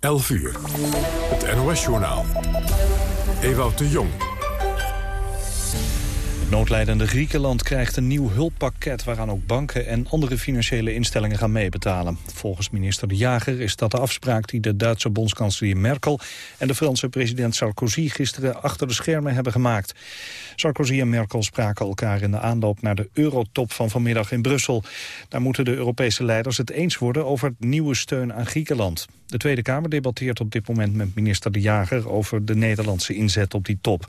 11 uur. Het NOS-journaal. Ewout de Jong. Het noodlijdende Griekenland krijgt een nieuw hulppakket... waaraan ook banken en andere financiële instellingen gaan meebetalen. Volgens minister De Jager is dat de afspraak die de Duitse bondskanselier Merkel... en de Franse president Sarkozy gisteren achter de schermen hebben gemaakt. Sarkozy en Merkel spraken elkaar in de aanloop naar de eurotop van vanmiddag in Brussel. Daar moeten de Europese leiders het eens worden over nieuwe steun aan Griekenland. De Tweede Kamer debatteert op dit moment met minister De Jager... over de Nederlandse inzet op die top.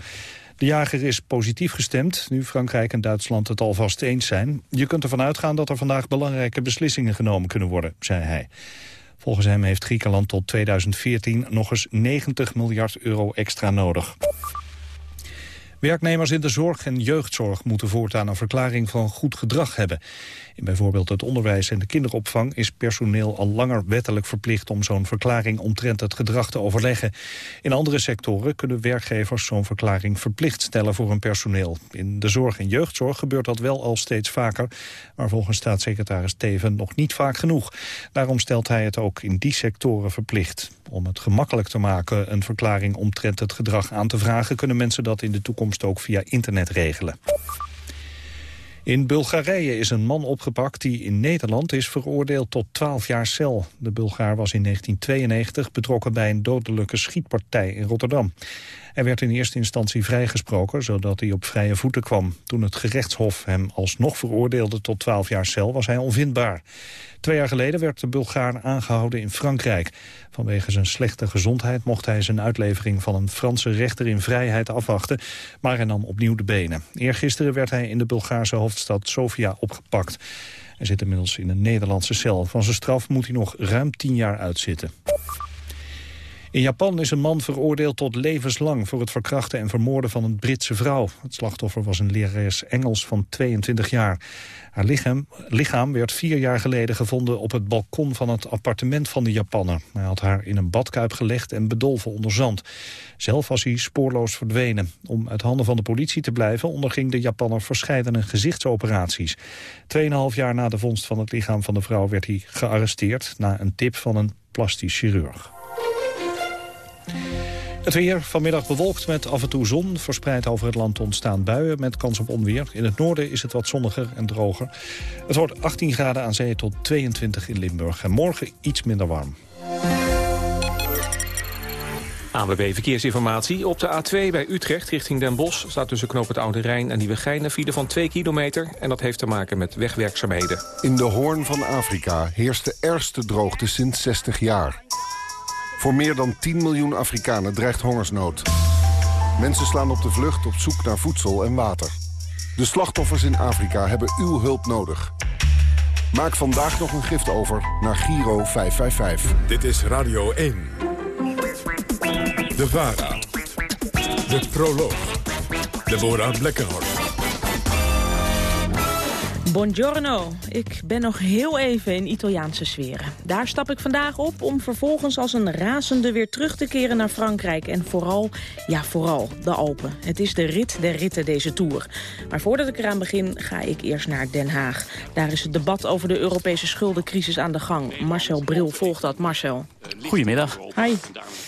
De jager is positief gestemd, nu Frankrijk en Duitsland het alvast eens zijn. Je kunt ervan uitgaan dat er vandaag belangrijke beslissingen genomen kunnen worden, zei hij. Volgens hem heeft Griekenland tot 2014 nog eens 90 miljard euro extra nodig. Werknemers in de zorg en jeugdzorg moeten voortaan een verklaring van goed gedrag hebben. In bijvoorbeeld het onderwijs en de kinderopvang is personeel al langer wettelijk verplicht om zo'n verklaring omtrent het gedrag te overleggen. In andere sectoren kunnen werkgevers zo'n verklaring verplicht stellen voor hun personeel. In de zorg en jeugdzorg gebeurt dat wel al steeds vaker, maar volgens staatssecretaris Teven nog niet vaak genoeg. Daarom stelt hij het ook in die sectoren verplicht. Om het gemakkelijk te maken een verklaring omtrent het gedrag aan te vragen... kunnen mensen dat in de toekomst ook via internet regelen. In Bulgarije is een man opgepakt die in Nederland is veroordeeld tot 12 jaar cel. De Bulgaar was in 1992 betrokken bij een dodelijke schietpartij in Rotterdam. Hij werd in eerste instantie vrijgesproken, zodat hij op vrije voeten kwam. Toen het gerechtshof hem alsnog veroordeelde tot 12 jaar cel, was hij onvindbaar. Twee jaar geleden werd de Bulgaar aangehouden in Frankrijk. Vanwege zijn slechte gezondheid mocht hij zijn uitlevering van een Franse rechter in vrijheid afwachten, maar hij nam opnieuw de benen. Eergisteren werd hij in de Bulgaarse hoofdstad Sofia opgepakt. Hij zit inmiddels in een Nederlandse cel. Van zijn straf moet hij nog ruim tien jaar uitzitten. In Japan is een man veroordeeld tot levenslang voor het verkrachten en vermoorden van een Britse vrouw. Het slachtoffer was een lerares Engels van 22 jaar. Haar lichaam, werd vier jaar geleden gevonden op het balkon van het appartement van de Japanner. Hij had haar in een badkuip gelegd en bedolven onder zand. Zelf was hij spoorloos verdwenen. Om uit handen van de politie te blijven onderging de Japanner verscheidene gezichtsoperaties. Tweeënhalf jaar na de vondst van het lichaam van de vrouw werd hij gearresteerd na een tip van een plastisch chirurg. Het weer vanmiddag bewolkt met af en toe zon. Verspreid over het land ontstaan buien met kans op onweer. In het noorden is het wat zonniger en droger. Het wordt 18 graden aan zee tot 22 in Limburg. En morgen iets minder warm. ANWB Verkeersinformatie. Op de A2 bij Utrecht richting Den Bosch... staat tussen Knoop het Oude Rijn en Nieuwegein een file van 2 kilometer. En dat heeft te maken met wegwerkzaamheden. In de hoorn van Afrika heerst de ergste droogte sinds 60 jaar. Voor meer dan 10 miljoen Afrikanen dreigt hongersnood. Mensen slaan op de vlucht op zoek naar voedsel en water. De slachtoffers in Afrika hebben uw hulp nodig. Maak vandaag nog een gift over naar Giro 555. Dit is Radio 1. De VARA. De Proloog. Deborah Blekkenhorst. Buongiorno. Ik ben nog heel even in Italiaanse sferen. Daar stap ik vandaag op om vervolgens als een razende weer terug te keren naar Frankrijk. En vooral, ja vooral, de Alpen. Het is de rit der ritten deze Tour. Maar voordat ik eraan begin ga ik eerst naar Den Haag. Daar is het debat over de Europese schuldencrisis aan de gang. Marcel Bril volgt dat. Marcel. Goedemiddag. Hi.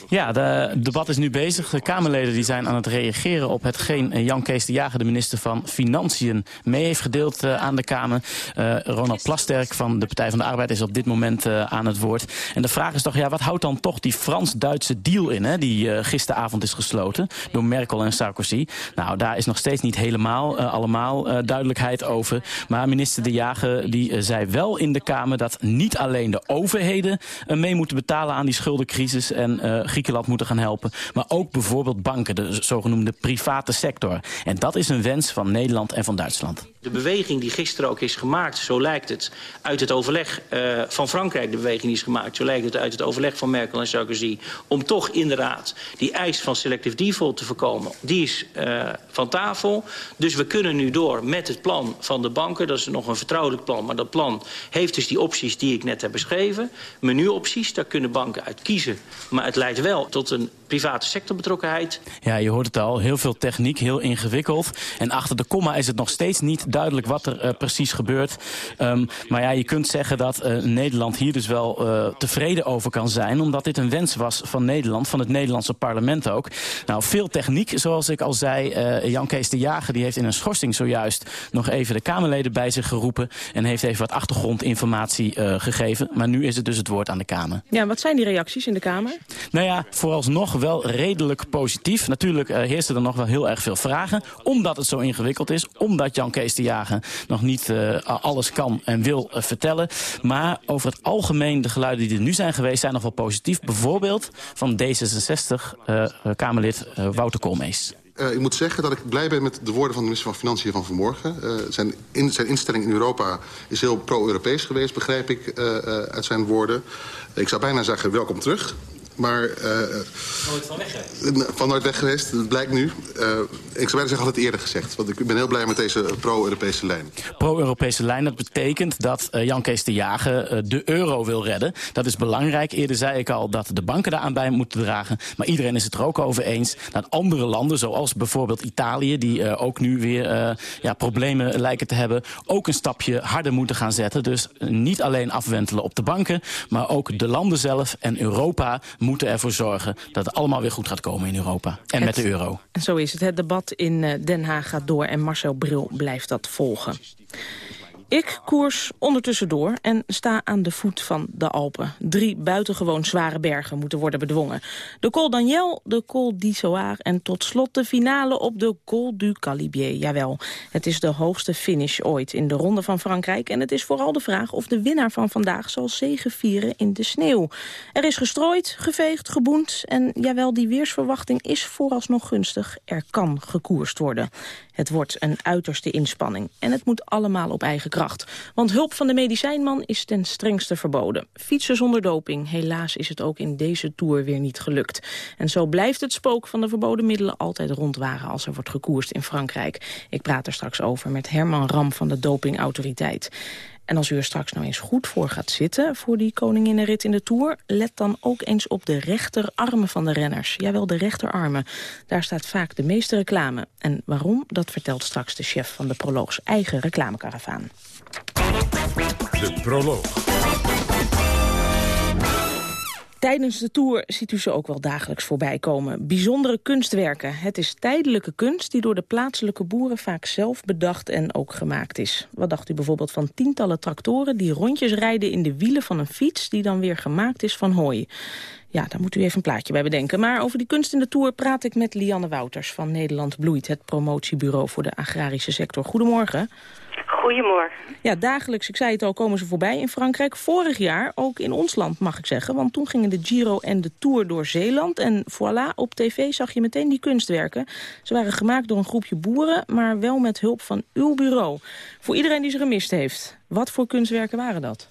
Ja, het debat is nu bezig. De Kamerleden die zijn aan het reageren op hetgeen Jan Kees de Jager, de minister van Financiën, mee heeft gedeeld uh, aan de Kamer. Uh, Ronald Plasterk van de Partij van de Arbeid is op dit moment uh, aan het woord. En de vraag is toch, ja, wat houdt dan toch die Frans-Duitse deal in, hè, die gisteravond is gesloten door Merkel en Sarkozy? Nou, daar is nog steeds niet helemaal allemaal duidelijkheid over. Maar minister de Jager die zei wel in de Kamer dat niet alleen de overheden mee moeten betalen aan die schuldencrisis en Griekenland moeten gaan helpen. Maar ook bijvoorbeeld banken, de zogenoemde private sector. En dat is een wens van Nederland en van Duitsland. De beweging die gisteren ook is gemaakt, zo lijkt het, uit het overleg uh, van Frankrijk, de beweging die is gemaakt, zo lijkt het uit het overleg van Merkel en Sarkozy, om toch inderdaad die eis van selective default te voorkomen, die is uh, van tafel. Dus we kunnen nu door met het plan van de banken. Dat is nog een vertrouwelijk plan, maar dat plan heeft dus die opties die ik net heb beschreven. Menuopties, daar kunnen banken uit kiezen Maar het leidt wel tot een private sectorbetrokkenheid. Ja, je hoort het al. Heel veel techniek, heel ingewikkeld. En achter de komma is het nog steeds niet duidelijk wat er uh, precies gebeurt. Um, maar ja, je kunt zeggen dat uh, Nederland hier dus wel uh, tevreden over kan zijn. Omdat dit een wens was van Nederland, van het Nederlandse parlement ook. Nou, veel techniek, zoals ik al zei. Jan Kees de Jager die heeft in een schorsing zojuist nog even de Kamerleden bij zich geroepen. En heeft even wat achtergrondinformatie gegeven. Maar nu is het dus het woord aan de Kamer. Ja, wat zijn die reacties in de Kamer? Nou ja, vooralsnog wel redelijk positief. Natuurlijk heersen er nog wel heel erg veel vragen. Omdat het zo ingewikkeld is. Omdat Jan Kees de Jager nog niet uh, alles kan en wil uh, vertellen. Maar over het algemeen, de geluiden die er nu zijn geweest... zijn nog wel positief. Bijvoorbeeld van D66-Kamerlid Wouter Koolmees. Ik moet zeggen dat ik blij ben met de woorden van de minister van Financiën van vanmorgen. Zijn, zijn instelling in Europa is heel pro-Europees geweest, begrijp ik uit zijn woorden. Ik zou bijna zeggen, welkom terug. Maar... Uh, nooit van weg geweest? Van nooit weg geweest, dat blijkt nu. Uh, ik zou bijna zeggen, had het eerder gezegd. Want ik ben heel blij met deze pro-Europese lijn. Pro-Europese lijn, dat betekent dat uh, Jan Kees de Jager de euro wil redden. Dat is belangrijk. Eerder zei ik al dat de banken daaraan bij moeten dragen. Maar iedereen is het er ook over eens dat andere landen, zoals bijvoorbeeld Italië... die ook nu weer ja, problemen lijken te hebben... ook een stapje harder moeten gaan zetten. Dus niet alleen afwentelen op de banken... maar ook de landen zelf en Europa moeten ervoor zorgen dat het allemaal weer goed gaat komen in Europa. En het, met de euro. En zo is het. Het debat in Den Haag gaat door en Marcel Bril blijft dat volgen. Ik koers ondertussen door en sta aan de voet van de Alpen. Drie buitengewoon zware bergen moeten worden bedwongen. De Col d'Aniel, de Col d'Issoire en tot slot de finale op de Col du Calibier. Jawel, het is de hoogste finish ooit in de Ronde van Frankrijk. En het is vooral de vraag of de winnaar van vandaag zal zegevieren in de sneeuw. Er is gestrooid, geveegd, geboend en jawel, die weersverwachting is vooralsnog gunstig. Er kan gekoerst worden. Het wordt een uiterste inspanning en het moet allemaal op eigen kracht. Want hulp van de medicijnman is ten strengste verboden. Fietsen zonder doping, helaas is het ook in deze Tour weer niet gelukt. En zo blijft het spook van de verboden middelen altijd rondwaren als er wordt gekoerst in Frankrijk. Ik praat er straks over met Herman Ram van de dopingautoriteit. En als u er straks nou eens goed voor gaat zitten... voor die koninginnenrit in de Tour... let dan ook eens op de rechterarmen van de renners. Jawel, de rechterarmen. Daar staat vaak de meeste reclame. En waarom, dat vertelt straks de chef van de Proloogs eigen reclamekaravaan. De Proloog. Tijdens de tour ziet u ze ook wel dagelijks voorbij komen. Bijzondere kunstwerken. Het is tijdelijke kunst die door de plaatselijke boeren vaak zelf bedacht en ook gemaakt is. Wat dacht u bijvoorbeeld van tientallen tractoren die rondjes rijden in de wielen van een fiets die dan weer gemaakt is van hooi? Ja, daar moet u even een plaatje bij bedenken. Maar over die kunst in de Tour praat ik met Lianne Wouters van Nederland Bloeit, het promotiebureau voor de agrarische sector. Goedemorgen. Goedemorgen. Ja, dagelijks, ik zei het al, komen ze voorbij in Frankrijk. Vorig jaar ook in ons land, mag ik zeggen. Want toen gingen de Giro en de Tour door Zeeland. En voilà, op tv zag je meteen die kunstwerken. Ze waren gemaakt door een groepje boeren, maar wel met hulp van uw bureau. Voor iedereen die ze gemist heeft, wat voor kunstwerken waren dat?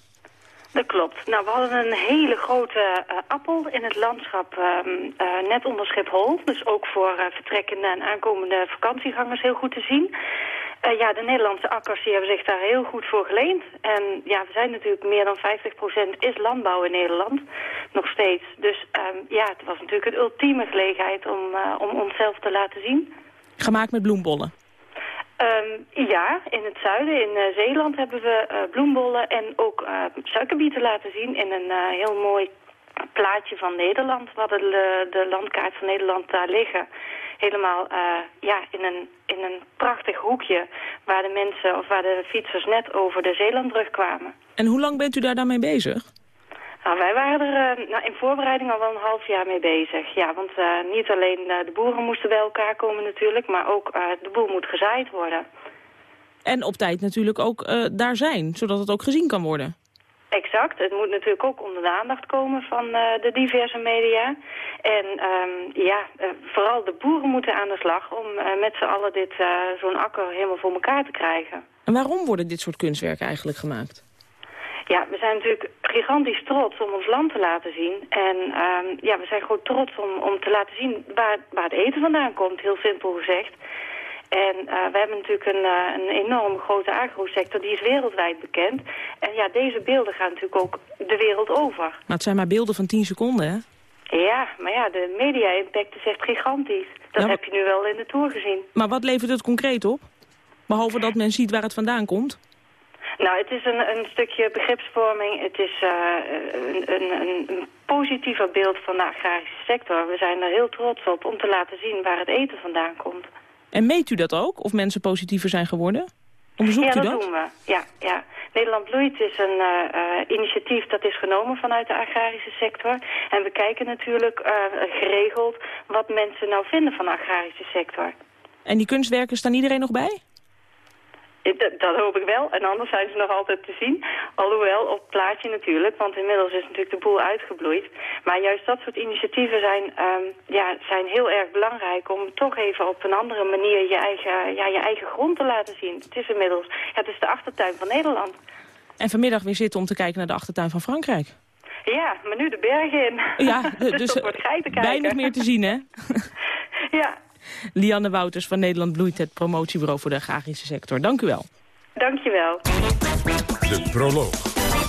Dat klopt. Nou, we hadden een hele grote uh, appel in het landschap uh, uh, net onder Schiphol. Dus ook voor vertrekkende en aankomende vakantiegangers heel goed te zien. Uh, ja, de Nederlandse akkers die hebben zich daar heel goed voor geleend. En ja, we zijn natuurlijk meer dan 50% is landbouw in Nederland. Nog steeds. Dus um, ja, het was natuurlijk een ultieme gelegenheid om, uh, om onszelf te laten zien. Gemaakt met bloembollen? Um, ja, in het zuiden, in uh, Zeeland, hebben we bloembollen en ook suikerbieten laten zien in een heel mooi plaatje van Nederland. We hadden de, de landkaart van Nederland daar liggen helemaal uh, ja, in, een, in een prachtig hoekje... waar de mensen of waar de fietsers net over de Zeelandbrug kwamen. En hoe lang bent u daar dan mee bezig? Nou, wij waren er uh, nou, in voorbereiding al wel een half jaar mee bezig. Ja, want uh, niet alleen de boeren moesten bij elkaar komen natuurlijk... maar ook de boel moet gezaaid worden. En op tijd natuurlijk ook daar zijn, zodat het ook gezien kan worden. Exact. Het moet natuurlijk ook onder de aandacht komen van uh, de diverse media. En um, ja, uh, vooral de boeren moeten aan de slag om uh, met z'n allen dit zo'n akker helemaal voor elkaar te krijgen. En waarom worden dit soort kunstwerken eigenlijk gemaakt? Ja, we zijn natuurlijk gigantisch trots om ons land te laten zien. En um, ja, we zijn gewoon trots om, om te laten zien waar, waar het eten vandaan komt, heel simpel gezegd. En uh, we hebben natuurlijk een, uh, een enorm grote agrosector, die is wereldwijd bekend. En ja, deze beelden gaan natuurlijk ook de wereld over. Maar het zijn maar beelden van 10 seconden, hè? maar ja, de media-impact is echt gigantisch. Dat heb je nu wel in de Tour gezien. Maar wat levert het concreet op? Behalve dat men ziet waar het vandaan komt? Nou, het is een, een stukje begripsvorming. Het is uh, een, een, een, positiever beeld van de agrarische sector. We zijn er heel trots op om te laten zien waar het eten vandaan komt. En meet u dat ook, of mensen positiever zijn geworden? Onderzoekt ja, u dat? Ja, dat doen we. Ja, ja. Nederland Bloeit is een uh, initiatief dat is genomen vanuit de agrarische sector. En we kijken natuurlijk uh, geregeld wat mensen nou vinden van de agrarische sector. En die kunstwerken, staan iedereen nog bij? Dat, dat, hoop ik wel. En anders zijn ze nog altijd te zien. Alhoewel, op het plaatje natuurlijk, want inmiddels is natuurlijk de boel uitgebloeid. Maar juist dat soort initiatieven zijn, um, ja, zijn heel erg belangrijk om toch even op een andere manier je eigen, ja, je eigen grond te laten zien. Het is inmiddels, ja, het is de achtertuin van Nederland. En vanmiddag weer zitten om te kijken naar de achtertuin van Frankrijk. Ja, maar nu de bergen in. Ja, dus, dus weinig meer te zien, hè? ja, Lianne Wouters van Nederland Bloeit, het promotiebureau voor de agrarische sector. Dank u wel. Dank je wel. De proloog.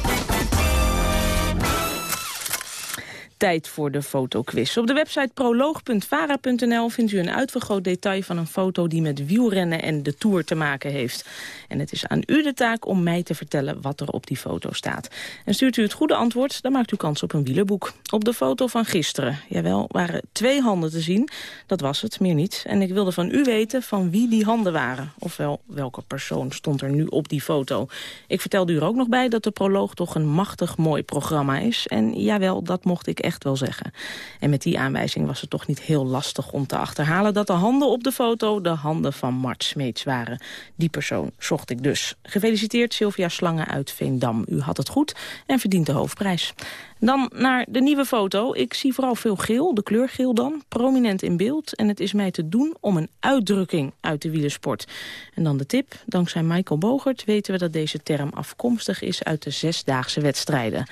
Tijd voor de fotoquiz. Op de website proloog.vara.nl vindt u een uitvergroot detail van een foto die met wielrennen en de Tour te maken heeft. En het is aan u de taak om mij te vertellen wat er op die foto staat. En stuurt u het goede antwoord, dan maakt u kans op een wielerboek. Op de foto van gisteren, jawel, waren twee handen te zien. Dat was het, meer niet. En ik wilde van u weten van wie die handen waren. Ofwel, welke persoon stond er nu op die foto. Ik vertelde u er ook nog bij dat de proloog toch een machtig mooi programma is. En jawel, dat mocht ik echt echt wel zeggen. En met die aanwijzing was het toch niet heel lastig om te achterhalen... dat de handen op de foto de handen van Mart Smeets waren. Die persoon zocht ik dus. Gefeliciteerd Sylvia Slangen uit Veendam. U had het goed en verdient de hoofdprijs. Dan naar de nieuwe foto. Ik zie vooral veel geel, de kleur geel dan, prominent in beeld. En het is mij te doen om een uitdrukking uit de wielersport. En dan de tip. Dankzij Michael Bogert weten we dat deze term afkomstig is uit de zesdaagse wedstrijden.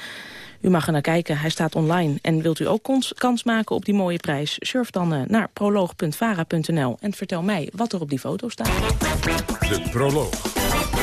U mag er naar kijken, hij staat online. En wilt u ook kans maken op die mooie prijs? Surf dan uh, naar proloog.vara.nl en vertel mij wat er op die foto staat. De proloog.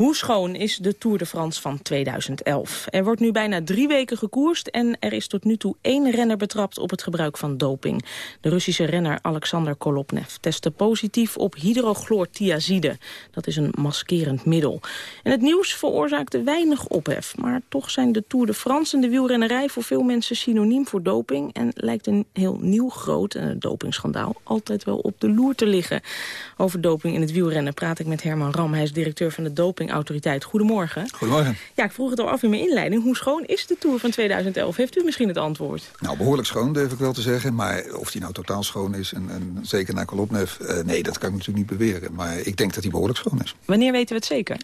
Hoe schoon is de Tour de France van 2011? Er wordt nu bijna drie weken gekoerst en er is tot nu toe één renner betrapt op het gebruik van doping. De Russische renner Alexander Kolopnev testte positief op hydrochlortiazide. Dat is een maskerend middel. En het nieuws veroorzaakte weinig ophef. Maar toch zijn de Tour de France en de wielrennerij voor veel mensen synoniem voor doping. En lijkt een heel nieuw groot uh, dopingschandaal altijd wel op de loer te liggen. Over doping in het wielrennen praat ik met Herman Ram. Hij is directeur van de doping Autoriteit. Goedemorgen. Goedemorgen. Ja, ik vroeg het al af in mijn inleiding. Hoe schoon is de Tour van 2011? Heeft u misschien het antwoord? Nou, behoorlijk schoon, durf ik wel te zeggen. Maar of die nou totaal schoon is, en, en zeker naar Kolopnev... Uh, nee, dat kan ik natuurlijk niet beweren. Maar ik denk dat hij behoorlijk schoon is. Wanneer weten we het zeker?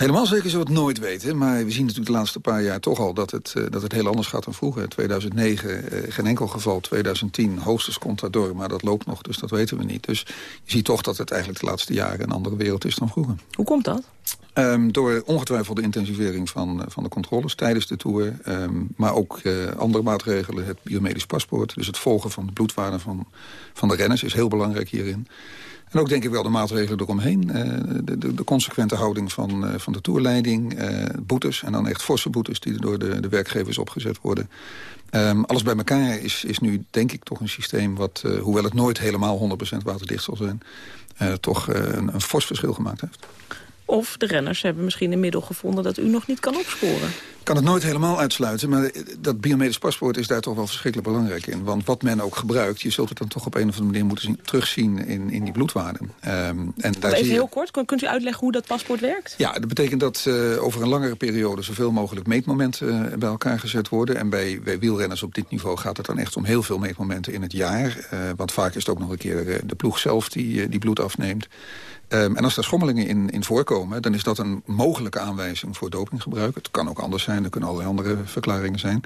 Helemaal zeker zullen we het nooit weten. Maar we zien natuurlijk de laatste paar jaar toch al dat het, uh, dat het heel anders gaat dan vroeger. 2009 uh, geen enkel geval. 2010 hoogstens Contador, maar dat loopt nog, dus dat weten we niet. Dus je ziet toch dat het eigenlijk de laatste jaren een andere wereld is dan vroeger. Hoe komt dat? Um, door ongetwijfeld de intensivering van, van de controles tijdens de Tour. Um, maar ook uh, andere maatregelen, het biomedisch paspoort. Dus het volgen van de bloedwaarde van, van de renners is heel belangrijk hierin. En ook denk ik wel de maatregelen eromheen. Uh, de, de, de, consequente houding van, van de toerleiding. Boetes, en dan echt forse boetes die door de, de werkgevers opgezet worden. Um, alles bij elkaar is, is nu denk ik toch een systeem... wat, hoewel het nooit helemaal 100% waterdicht zal zijn... toch een, een fors verschil gemaakt heeft. Of de renners hebben misschien een middel gevonden dat u nog niet kan opsporen. Ik kan het nooit helemaal uitsluiten, maar dat biomedisch paspoort is daar toch wel verschrikkelijk belangrijk in. Want wat men ook gebruikt, je zult het dan toch op een of andere manier moeten zien, terugzien in, in die bloedwaarden. Um, en daar even heel kort, kunt u uitleggen hoe dat paspoort werkt? Ja, dat betekent dat uh, over een langere periode zoveel mogelijk meetmomenten uh, bij elkaar gezet worden. En bij, bij wielrenners op dit niveau gaat het dan echt om heel veel meetmomenten in het jaar. Uh, want vaak is het ook nog een keer de ploeg zelf die, die bloed afneemt. Um, en als daar schommelingen in, in voorkomen... dan is dat een mogelijke aanwijzing voor dopinggebruik. Het kan ook anders zijn, er kunnen allerlei andere verklaringen zijn.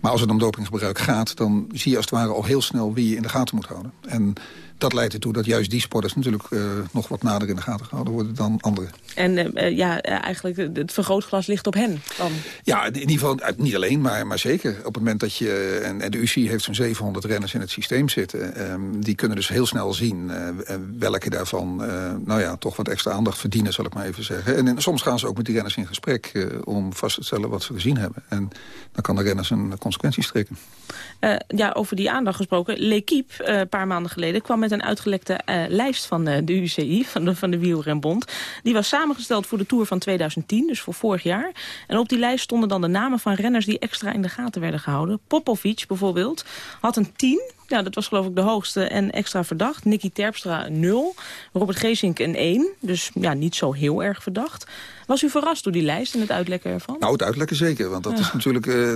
Maar als het om dopinggebruik gaat... dan zie je als het ware al heel snel wie je in de gaten moet houden. En dat leidt ertoe dat juist die sporters natuurlijk nog wat nader in de gaten gehouden worden dan anderen. En ja, eigenlijk het vergrootglas ligt op hen dan? Ja, in ieder geval niet alleen, maar, maar zeker. Op het moment dat je, en, en de UCI heeft zo'n 700 renners in het systeem zitten... Ehm, die kunnen dus heel snel zien welke daarvan nou ja, toch wat extra aandacht verdienen, zal ik maar even zeggen. En, en soms gaan ze ook met die renners in gesprek om vast te stellen wat ze gezien hebben. En dan kan de renners een consequenties trekken. Uh, ja, over die aandacht gesproken. L'Equipe, uh, een paar maanden geleden, kwam met een uitgelekte uh, lijst van de UCI, van de, van de Wielrenbond. Die was samengesteld voor de Tour van 2010, dus voor vorig jaar. En op die lijst stonden dan de namen van renners die extra in de gaten werden gehouden. Popovic bijvoorbeeld had een 10 ja, dat was geloof ik de hoogste en extra verdacht. Nicky Terpstra 0, Robert Geesink een 1. Dus ja, niet zo heel erg verdacht. Was u verrast door die lijst en het uitlekken ervan? Nou, het uitlekken zeker, want dat is natuurlijk uh,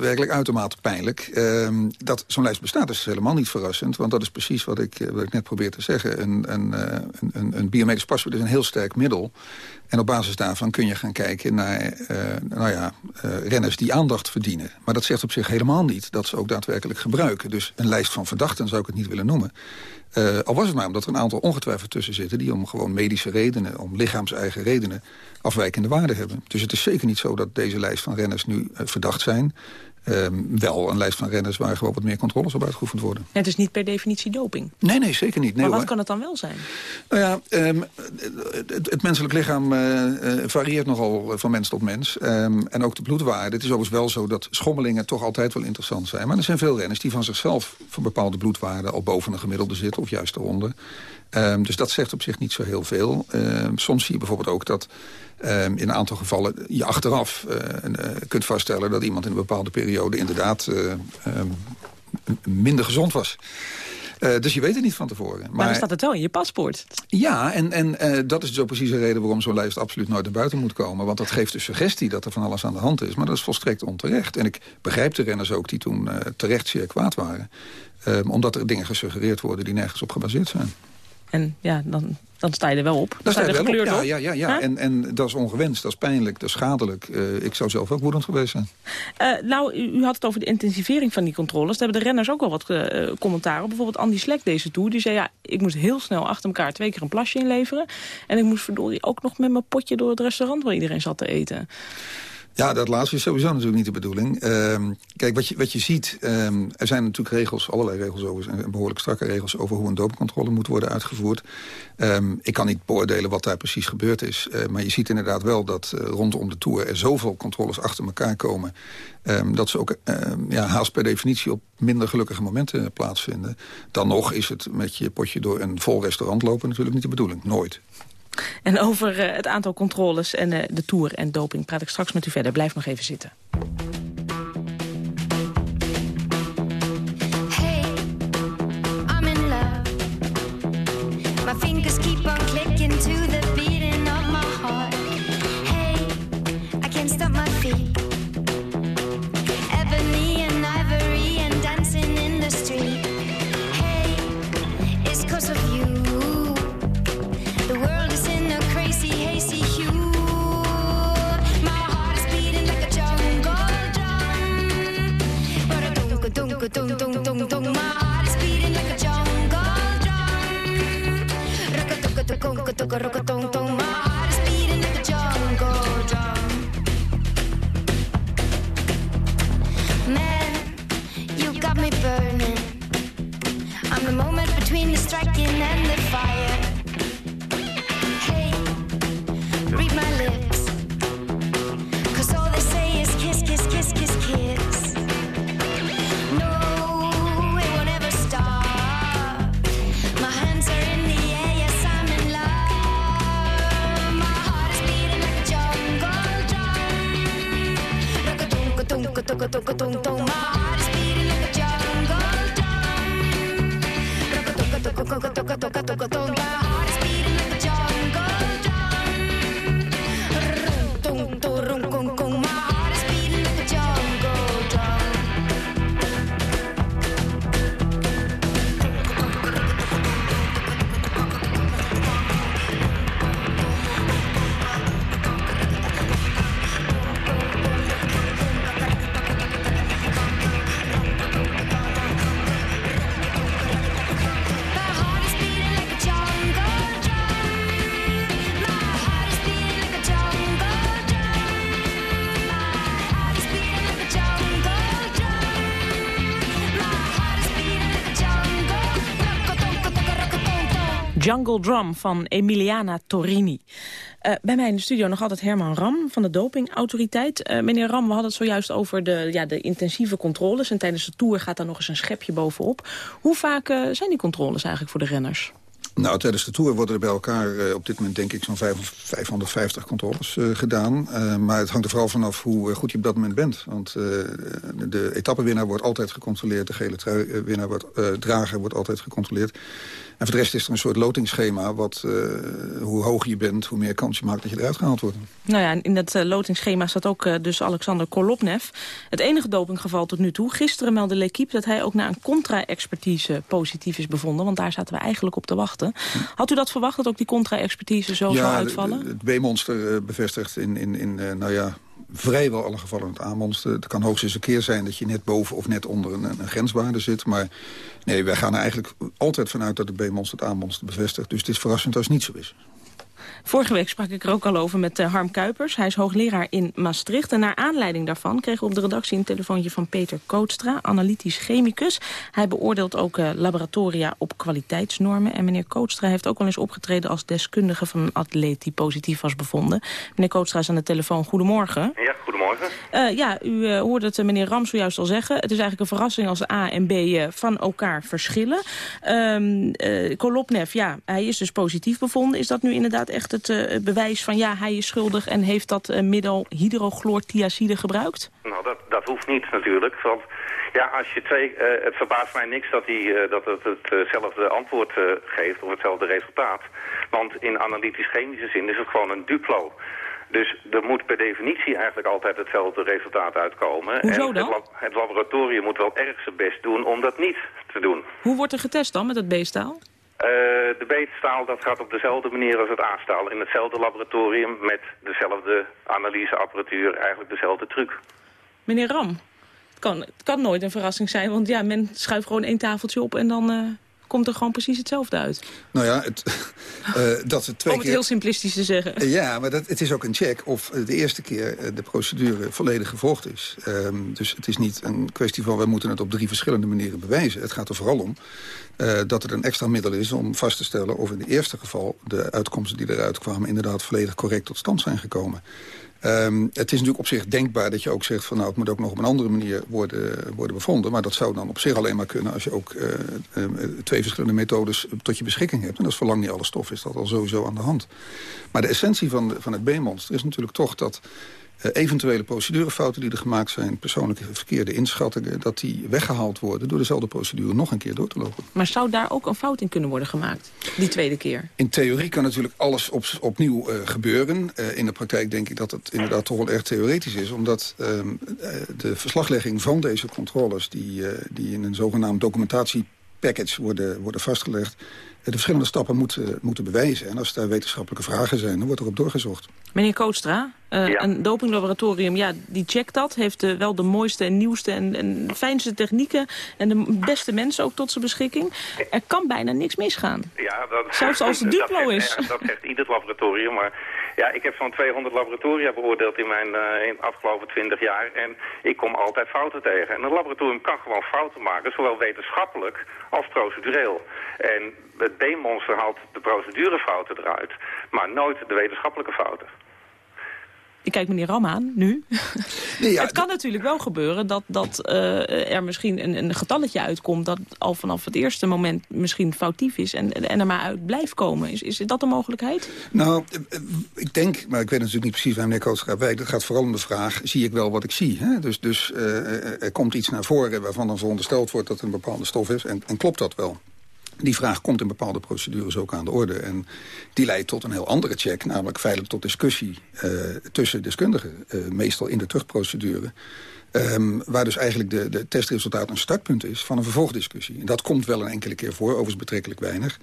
werkelijk uitermate pijnlijk. Uh, dat zo'n lijst bestaat is helemaal niet verrassend, want dat is precies wat ik, eh, wat ik net probeer te zeggen. Een, een, uh, een, een biomedisch paspoort is een heel sterk middel. En op basis daarvan kun je gaan kijken naar nou ja, renners die aandacht verdienen. Maar dat zegt op zich helemaal niet dat ze ook daadwerkelijk gebruiken. Dus een lijst van verdachten zou ik het niet willen noemen. Uh, al was het maar omdat er een aantal ongetwijfeld tussen zitten... die om gewoon medische redenen, om lichaams-eigen redenen... afwijkende waarde hebben. Dus het is zeker niet zo dat deze lijst van renners nu uh, verdacht zijn. Um, wel een lijst van renners waar gewoon wat meer controles op uitgeoefend worden. het is niet per definitie doping? Nee, nee, zeker niet. Nee, maar wat hoor. kan het dan wel zijn? Nou ja, um, het, het, menselijk lichaam uh, varieert nogal van mens tot mens. Um, en ook de bloedwaarde. Het is overigens wel zo dat schommelingen toch altijd wel interessant zijn. Maar er zijn veel renners die van zichzelf van bepaalde bloedwaarden... al boven een gemiddelde zitten of juist eronder. Um, dus dat zegt op zich niet zo heel veel. Um, soms zie je bijvoorbeeld ook dat um, in een aantal gevallen je achteraf uh, uh, kunt vaststellen... dat iemand in een bepaalde periode inderdaad uh, minder gezond was. Uh, dus je weet het niet van tevoren. Maar, maar dan staat het wel in je paspoort. Ja, en, en uh, dat is zo precies de reden waarom zo'n lijst absoluut nooit naar buiten moet komen. Want dat geeft de suggestie dat er van alles aan de hand is. Maar dat is volstrekt onterecht. En ik begrijp de renners ook die toen uh, terecht zeer kwaad waren. omdat er dingen gesuggereerd worden die nergens op gebaseerd zijn. En ja, dan, dan sta je er wel op. Dan, dan sta je er wel op, ja, op. ja, ja? En, en dat is ongewenst, dat is pijnlijk, dat is schadelijk. Uh, ik zou zelf ook woedend geweest zijn. Uh, nou, u, u, had het over de intensivering van die controles. Daar hebben de renners ook wel wat uh, commentaar op. Bijvoorbeeld Andy Slek deze tour. Die zei, ja, ik moest heel snel achter elkaar twee keer een plasje inleveren. En ik moest verdorie ook nog met mijn potje door het restaurant waar iedereen zat te eten. Ja, dat laatste is sowieso natuurlijk niet de bedoeling. Um, kijk, wat je, wat je ziet, um, er zijn natuurlijk regels, allerlei regels over, en behoorlijk strakke regels over hoe een dopingcontrole moet worden uitgevoerd. Um, ik kan niet beoordelen wat daar precies gebeurd is, uh, maar je ziet inderdaad wel dat uh, rondom de Tour er zoveel controles achter elkaar komen, dat ze ook ja, haast per definitie op minder gelukkige momenten plaatsvinden. Dan nog is het met je potje door een vol restaurant lopen natuurlijk niet de bedoeling, nooit. En over uh, het aantal controles en uh, de Tour en doping praat ik straks met u verder. Blijf nog even zitten. Hey, I stop my. Dunk, dunk, dunk, dunk. My heart is beating like a jungle drum. Rock a dunk, dunk, dunk, rock a dunk, dunk, a dunk, a dunk, a dunk, dunk. My heart is beating like a jungle drum. Like Jungle Drum van Emiliana Torini. Uh, bij mij in de studio nog altijd Herman Ram van de dopingautoriteit. Uh, meneer Ram, we hadden het zojuist over de, ja, de intensieve controles. En tijdens de Tour gaat daar nog eens een schepje bovenop. Hoe vaak uh, zijn die controles eigenlijk voor de renners? Nou, tijdens de Tour worden er bij elkaar op dit moment denk ik zo'n 550 controles gedaan. Maar het hangt er vooral vanaf hoe goed je op dat moment bent. Want de etappenwinnaar wordt altijd gecontroleerd. De gele truiwinnaar wordt, drager wordt altijd gecontroleerd. En voor de rest is er een soort lotingsschema. Wat, hoe hoger je bent, hoe meer kans je maakt dat je eruit gehaald wordt. Nou ja, in dat lotingsschema staat ook dus Alexander Kolopnev. Het enige dopinggeval tot nu toe. Gisteren meldde L'Equipe dat hij ook na een contra-expertise positief is bevonden. Want daar zaten we eigenlijk op te wachten. Had u dat verwacht, dat ook die contra-expertise zo ja, zou uitvallen? Ja, het B-monster bevestigt in, in, in nou ja, vrijwel alle gevallen het A-monster. Het kan hoogstens een keer zijn dat je net boven of net onder een, een grenswaarde zit. Maar nee, wij gaan er eigenlijk altijd vanuit dat het B-monster het A-monster bevestigt. Dus het is verrassend als het niet zo is. Vorige week sprak ik er ook al over met uh, Harm Kuipers. Hij is hoogleraar in Maastricht. En naar aanleiding daarvan kregen we op de redactie een telefoontje van Peter Kootstra, analytisch chemicus. Hij beoordeelt ook uh, laboratoria op kwaliteitsnormen. En meneer Kootstra heeft ook wel eens opgetreden als deskundige van een atleet die positief was bevonden. Meneer Kootstra is aan de telefoon. Goedemorgen. Ja, goedemorgen. Uh, ja, u hoorde het meneer Ram zojuist al zeggen. Het is eigenlijk een verrassing als A en B van elkaar verschillen. Um, Kolopnev, ja, hij is dus positief bevonden. Is dat nu inderdaad echt het uh, bewijs van ja, hij is schuldig en heeft dat uh, middel hydrochlortiazide gebruikt? Nou, dat, dat hoeft niet natuurlijk. Want ja, als je twee, uh, het verbaast mij niks dat, hij, dat het hetzelfde antwoord geeft of hetzelfde resultaat. Want in analytisch-chemische zin is het gewoon een duplo. Dus er moet per definitie eigenlijk altijd hetzelfde resultaat uitkomen. Hoezo dan? Het, lab het laboratorium moet wel erg zijn best doen om dat niet te doen. Hoe wordt er getest dan met het B-staal? Uh, de B-staal dat gaat op dezelfde manier als het A-staal. In hetzelfde laboratorium met dezelfde analyseapparatuur, eigenlijk dezelfde truc. Meneer Ram, het kan, het kan nooit een verrassing zijn, want ja, men schuift gewoon één tafeltje op en dan... Uh komt er gewoon precies hetzelfde uit. Nou ja, het, uh, dat het twee Om het heel simplistisch te zeggen. Uh, ja, maar dat, het is ook een check of de eerste keer de procedure volledig gevolgd is. Um, dus het is niet een kwestie van... we moeten het op drie verschillende manieren bewijzen. Het gaat er vooral om dat het een extra middel is om vast te stellen... of in het eerste geval de uitkomsten die eruit kwamen... inderdaad volledig correct tot stand zijn gekomen. Um, het is natuurlijk op zich denkbaar dat je ook zegt... van nou, het moet ook nog op een andere manier worden, worden bevonden. Maar dat zou dan op zich alleen maar kunnen... als je ook uh, uh, twee verschillende methodes tot je beschikking hebt. En dat is voor lang niet alle stof, is dat al sowieso aan de hand. Maar de essentie van, van het B-monster is natuurlijk toch dat... Uh, eventuele procedurefouten die er gemaakt zijn... persoonlijke verkeerde inschattingen... dat die weggehaald worden door dezelfde procedure nog een keer door te lopen. Maar zou daar ook een fout in kunnen worden gemaakt, die tweede keer? In theorie kan natuurlijk alles op, opnieuw uh, gebeuren. Uh, in de praktijk denk ik dat het inderdaad toch wel erg theoretisch is... omdat ehm, de verslaglegging van deze controles... die, die in een zogenaamd documentatiepackage worden, worden vastgelegd de verschillende stappen moeten, moeten bewijzen. En als er wetenschappelijke vragen zijn, dan wordt erop doorgezocht. Meneer Kootstra, uh, ja. een dopinglaboratorium, ja, die checkt dat. Heeft uh, wel de mooiste en nieuwste en, en fijnste technieken... en de beste mensen ook tot zijn beschikking. Er kan bijna niks misgaan. Ja, dat, Zelfs als het Duplo dat is. Dat zegt ieder laboratorium, maar... Ja, ik heb zo'n 200 laboratoria beoordeeld in mijn uh, in afgelopen 20 jaar. En ik kom altijd fouten tegen. En een laboratorium kan gewoon fouten maken, zowel wetenschappelijk als procedureel. En het B-monster haalt de procedurefouten eruit, maar nooit de wetenschappelijke fouten. Ik kijk meneer Ram aan, nu. Nee, ja, het kan natuurlijk wel gebeuren dat, dat uh, er misschien een, een getalletje uitkomt... dat al vanaf het eerste moment misschien foutief is en, en er maar uit blijft komen. Is, is dat een mogelijkheid? Nou, ik denk, maar ik weet natuurlijk niet precies waar meneer Kootstra werkt... het gaat vooral om de vraag, zie ik wel wat ik zie? Hè? Dus, dus uh, er komt iets naar voren waarvan dan verondersteld wordt... dat er een bepaalde stof is en, en klopt dat wel? Die vraag komt in bepaalde procedures ook aan de orde. En die leidt tot een heel andere check, namelijk feitelijk tot discussie uh, tussen deskundigen. Uh, meestal in de terugprocedure. Um, waar dus eigenlijk de, de testresultaat een startpunt is van een vervolgdiscussie. En dat komt wel een enkele keer voor, overigens betrekkelijk weinig.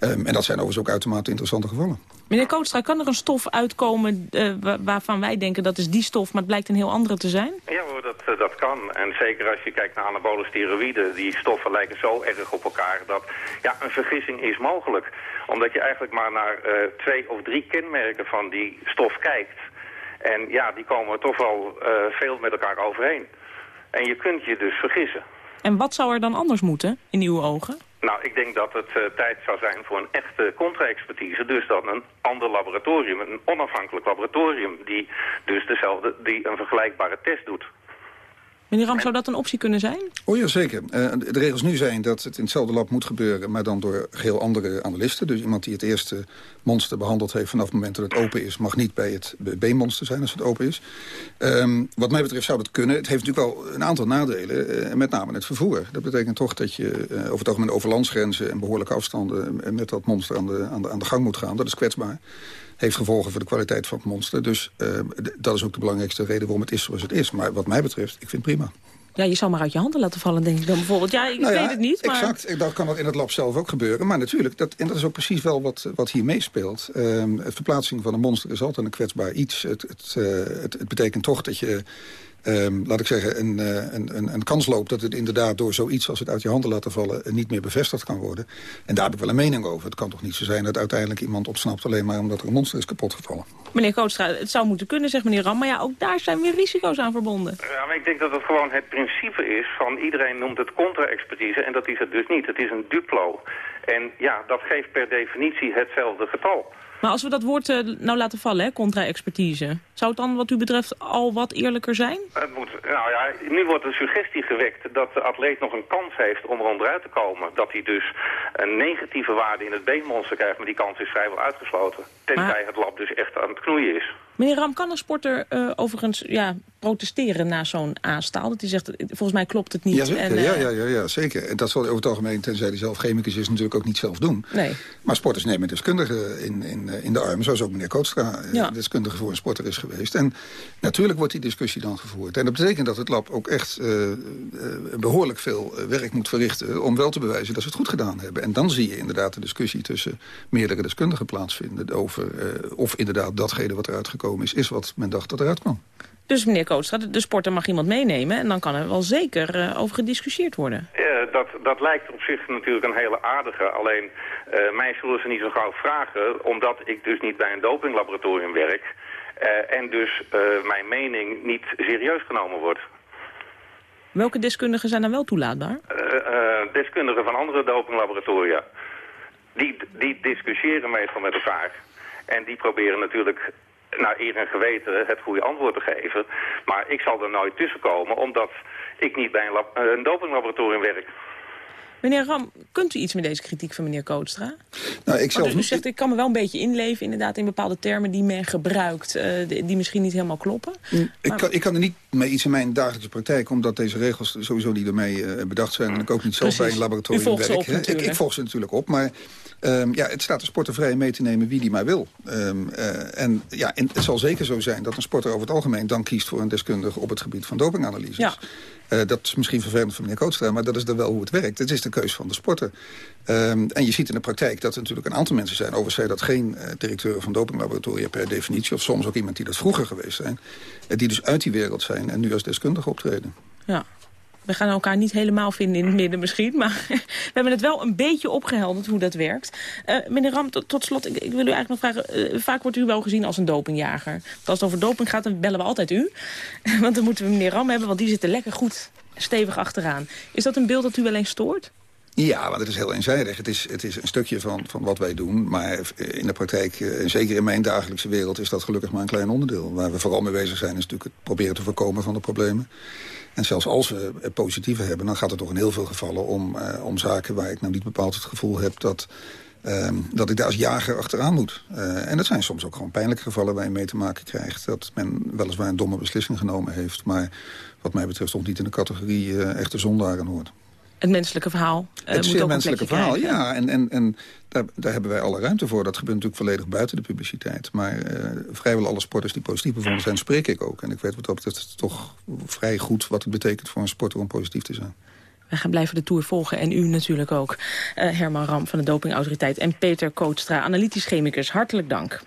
Um, en dat zijn overigens ook uitermate interessante gevallen. Meneer Kootstra, kan er een stof uitkomen uh, waarvan wij denken dat is die stof... maar het blijkt een heel andere te zijn? Ja hoor, dat, uh, dat kan. En zeker als je kijkt naar anabole steroïden... die stoffen lijken zo erg op elkaar dat ja, een vergissing is mogelijk. Omdat je eigenlijk maar naar uh, twee of drie kenmerken van die stof kijkt... En ja, die komen toch wel uh, veel met elkaar overheen. En je kunt je dus vergissen. En wat zou er dan anders moeten, in uw ogen? Nou, ik denk dat het uh, tijd zou zijn voor een echte contra-expertise. Dus dan een ander laboratorium, een onafhankelijk laboratorium... die dus dezelfde, die een vergelijkbare test doet. Meneer Ram, zou dat een optie kunnen zijn? Oh ja, zeker. Uh, de regels nu zijn dat het in hetzelfde lab moet gebeuren... maar dan door heel andere analisten. Dus iemand die het eerste monster behandeld heeft... vanaf het moment dat het open is... mag niet bij het B-monster zijn als het open is. Um, wat mij betreft zou dat kunnen. Het heeft natuurlijk wel een aantal nadelen. Uh, met name het vervoer. Dat betekent toch dat je uh, over het algemeen over landsgrenzen... en behoorlijke afstanden met dat monster aan de, aan de, aan de gang moet gaan. Dat is kwetsbaar heeft gevolgen voor de kwaliteit van het monster. Dus uh, dat is ook de belangrijkste reden waarom het is zoals het is. Maar wat mij betreft, ik vind het prima. Ja, je zou maar uit je handen laten vallen, denk ik dan bijvoorbeeld. Ja, ik nou ja, weet het niet, maar... Exact, dat kan dat in het lab zelf ook gebeuren. Maar natuurlijk, dat, en dat is ook precies wel wat, wat hier meespeelt. Het verplaatsing van een monster is altijd een kwetsbaar iets. Het, het, uh, het, het betekent toch dat je Um, laat ik zeggen, een, een, een, een kans loopt dat het inderdaad door zoiets als het uit je handen laten vallen niet meer bevestigd kan worden. En daar heb ik wel een mening over. Het kan toch niet zo zijn dat uiteindelijk iemand ontsnapt alleen maar omdat er een monster is kapotgevallen. Meneer Kootstra, het zou moeten kunnen, zegt meneer Ram, maar ja, ook daar zijn weer risico's aan verbonden. Ja, maar ik denk dat het gewoon het principe is van iedereen noemt het contra-expertise en dat is het dus niet. Het is een duplo. En ja, dat geeft per definitie hetzelfde getal. Maar als we dat woord uh, nou laten vallen, contra-expertise... zou het dan wat u betreft al wat eerlijker zijn? Het moet, nou ja, nu wordt de suggestie gewekt dat de atleet nog een kans heeft om er onderuit te komen. Dat hij dus een negatieve waarde in het beenmonster krijgt, maar die kans is vrijwel uitgesloten. Tenzij maar... het lab dus echt aan het knoeien is. Meneer Ram, kan een sporter uh, overigens ja, protesteren na zo'n aanstaal? Dat hij zegt, volgens mij klopt het niet. Ja, zeker. En, uh... ja, ja, ja, ja, zeker. En dat zal over het algemeen, tenzij hij zelf chemicus is, natuurlijk ook niet zelf doen. Nee. Maar sporters nemen deskundigen in, in, in de armen, zoals ook meneer Kootstra ja. deskundige voor een sporter is geweest. En natuurlijk wordt die discussie dan gevoerd. En dat betekent dat het lab ook echt uh, behoorlijk veel werk moet verrichten... om wel te bewijzen dat ze het goed gedaan hebben. En dan zie je inderdaad de discussie tussen meerdere deskundigen plaatsvinden... over of inderdaad datgene wat eruit gekomen is, is wat men dacht dat eruit kwam. Dus meneer Kootstra, de sporter mag iemand meenemen... en dan kan er wel zeker uh, over gediscussieerd worden. Uh, dat, dat lijkt op zich natuurlijk een hele aardige. Alleen, uh, mij zullen ze niet zo gauw vragen... omdat ik dus niet bij een dopinglaboratorium werk... en dus mijn mening niet serieus genomen wordt. Welke deskundigen zijn dan wel toelaatbaar? deskundigen van andere dopinglaboratoria. Die, die discussiëren meestal met elkaar. En die proberen natuurlijk naar eer en geweten het goede antwoord te geven. Maar ik zal er nooit tussenkomen, omdat ik niet bij een, lab, een dopinglaboratorium werk. Meneer Ram, kunt u iets met deze kritiek van meneer Kootstra? Nou, ik zelf... u zegt, ik kan me wel een beetje inleven inderdaad in bepaalde termen die men gebruikt... Uh, die misschien niet helemaal kloppen. Mm, ik, kan, ik kan er niet mee iets in mijn dagelijkse praktijk... omdat deze regels sowieso niet door mij uh, bedacht zijn... en ik ook niet zelf Precies. bij een laboratorium werk. Op, ik, ik, volg ze natuurlijk op, maar um, ja, het staat de sporter vrij mee te nemen wie die maar wil. Um, uh, en ja, en het zal zeker zo zijn dat een sporter over het algemeen... dan kiest voor een deskundige op het gebied van dopinganalyses. Ja. Uh, dat is misschien vervelend voor meneer Kootstra, maar dat is dan wel hoe het werkt. Het is de keus van de sporter. Um, en je ziet in de praktijk dat er natuurlijk een aantal mensen zijn... overigens zijn dat geen uh, directeuren van dopinglaboratoria per definitie... of soms ook iemand die dat vroeger geweest zijn... Die dus uit die wereld zijn en nu als deskundige optreden. Ja. We gaan elkaar niet helemaal vinden in het midden misschien. Maar we hebben het wel een beetje opgehelderd hoe dat werkt. Uh, meneer Ram, tot, slot, ik, wil u eigenlijk nog vragen... Uh, vaak wordt u wel gezien als een dopingjager. Als het over doping gaat, dan bellen we altijd u. want dan moeten we meneer Ram hebben, want die zit er lekker goed stevig achteraan. Is dat een beeld dat u wel eens stoort? Ja, maar het is heel eenzijdig. Het is, het is een stukje van, van wat wij doen. Maar in de praktijk, en zeker in mijn dagelijkse wereld... is dat gelukkig maar een klein onderdeel. Waar we vooral mee bezig zijn... is natuurlijk het proberen te voorkomen van de problemen. En zelfs als we positieve hebben... dan gaat het toch in heel veel gevallen om, uh, om zaken... waar ik nou niet bepaald het gevoel heb dat... Uh, dat ik daar als jager achteraan moet. Uh, en dat zijn soms ook gewoon pijnlijke gevallen waar je mee te maken krijgt. Dat men weliswaar een domme beslissing genomen heeft. Maar wat mij betreft toch niet in de categorie echte zondaren hoort. Het menselijke verhaal uh, Het zeer menselijke verhaal, krijgen. ja. En, en, en daar, daar hebben wij alle ruimte voor. Dat gebeurt natuurlijk volledig buiten de publiciteit. Maar vrijwel alle sporters die positief bevonden zijn, spreek ik ook. En ik weet wat dat betreft toch vrij goed wat het betekent voor een sporter om positief te zijn. Wij gaan blijven de Tour volgen en u natuurlijk ook. Uh, Herman Ram van de Dopingautoriteit en Peter Kootstra, analytisch chemicus. Hartelijk dank.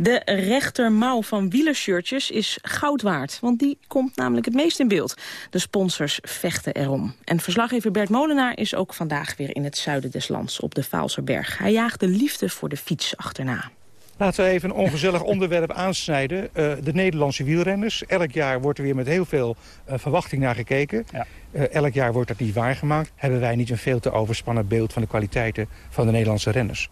De rechtermouw van wielershirtjes is goud waard, want die komt namelijk het meest in beeld. De sponsors vechten erom. En verslaggever Bert Molenaar is ook vandaag weer in het zuiden des lands op de Vaalserberg. Hij jaagt de liefde voor de fiets achterna. Laten we even een ongezellig onderwerp aansnijden. Uh, de Nederlandse wielrenners. Elk jaar wordt er weer met heel veel uh, verwachting naar gekeken. Ja. Uh, elk jaar wordt dat niet waargemaakt. Hebben wij niet een veel te overspannen beeld van de kwaliteiten van de Nederlandse renners?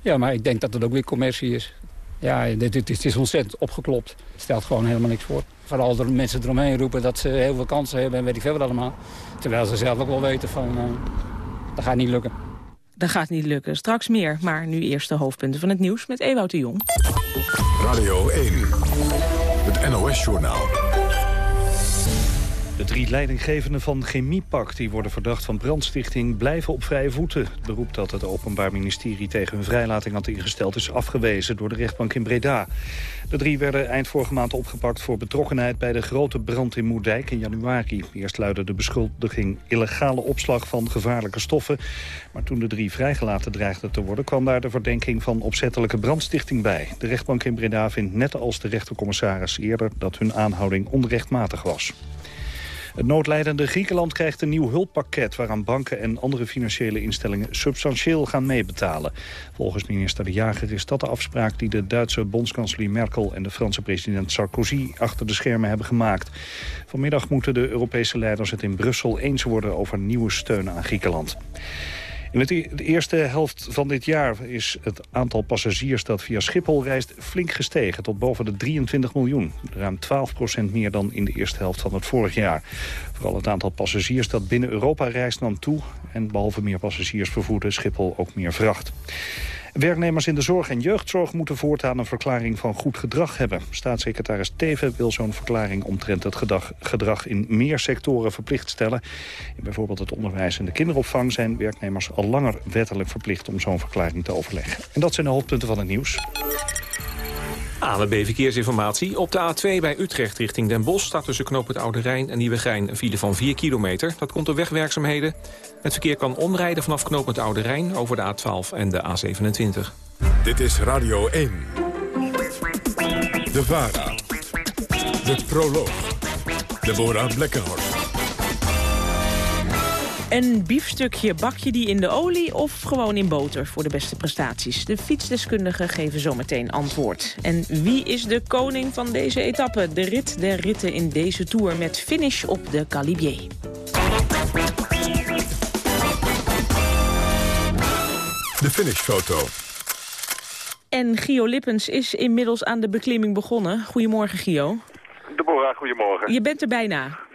Ja, maar ik denk dat het ook weer commercie is. Ja, dit, dit, dit is ontzettend opgeklopt. Het stelt gewoon helemaal niks voor. Vooral de mensen eromheen roepen dat ze heel veel kansen hebben en weet ik veel wat allemaal. Terwijl ze zelf ook wel weten van, dat gaat niet lukken. Dat gaat niet lukken. Straks meer, maar nu eerst de hoofdpunten van het nieuws met Ewout de Jong. Radio 1, het NOS-journaal. Drie leidinggevenden van Chemiepak die worden verdacht van brandstichting blijven op vrije voeten. Het beroep dat het Openbaar Ministerie tegen hun vrijlating had ingesteld is afgewezen door de rechtbank in Breda. De drie werden eind vorige maand opgepakt voor betrokkenheid bij de grote brand in Moerdijk in januari. Eerst luidde de beschuldiging illegale opslag van gevaarlijke stoffen. Maar toen de drie vrijgelaten dreigden te worden kwam daar de verdenking van opzettelijke brandstichting bij. De rechtbank in Breda vindt net als de rechtercommissaris eerder dat hun aanhouding onrechtmatig was. Het noodlijdende Griekenland krijgt een nieuw hulppakket... waaraan banken en andere financiële instellingen substantieel gaan meebetalen. Volgens minister De Jager is dat de afspraak die de Duitse bondskanselier Merkel... en de Franse president Sarkozy achter de schermen hebben gemaakt. Vanmiddag moeten de Europese leiders het in Brussel eens worden... over nieuwe steun aan Griekenland. In de eerste helft van dit jaar is het aantal passagiers dat via Schiphol reist flink gestegen tot boven de 23 miljoen. Ruim 12 procent meer dan in de eerste helft van het vorig jaar. Vooral het aantal passagiers dat binnen Europa reist nam toe en behalve meer passagiers vervoerde Schiphol ook meer vracht. Werknemers in de zorg en jeugdzorg moeten voortaan een verklaring van goed gedrag hebben. Staatssecretaris Teven wil zo'n verklaring omtrent het gedrag in meer sectoren verplicht stellen. In bijvoorbeeld het onderwijs en de kinderopvang zijn werknemers al langer wettelijk verplicht om zo'n verklaring te overleggen. En dat zijn de hoofdpunten van het nieuws. ANWB Verkeersinformatie. Op de A2 bij Utrecht richting Den Bosch staat tussen knoop het Oude Rijn en Nieuwegein een file van 4 kilometer. Dat komt door wegwerkzaamheden. Het verkeer kan omrijden vanaf knoop het Oude Rijn over de A12 en de A27. Dit is Radio 1. De VARA. De Proloog. Deborah Blekkenhorst. Een biefstukje, bak je die in de olie of gewoon in boter voor de beste prestaties? De fietsdeskundigen geven zometeen antwoord. En wie is de koning van deze etappe? De rit der ritten in deze Tour met finish op de Calibier. De finishfoto. En Gio Lippens is inmiddels aan de beklimming begonnen. Goedemorgen, Gio. Deborah, goedemorgen. Je bent er bijna.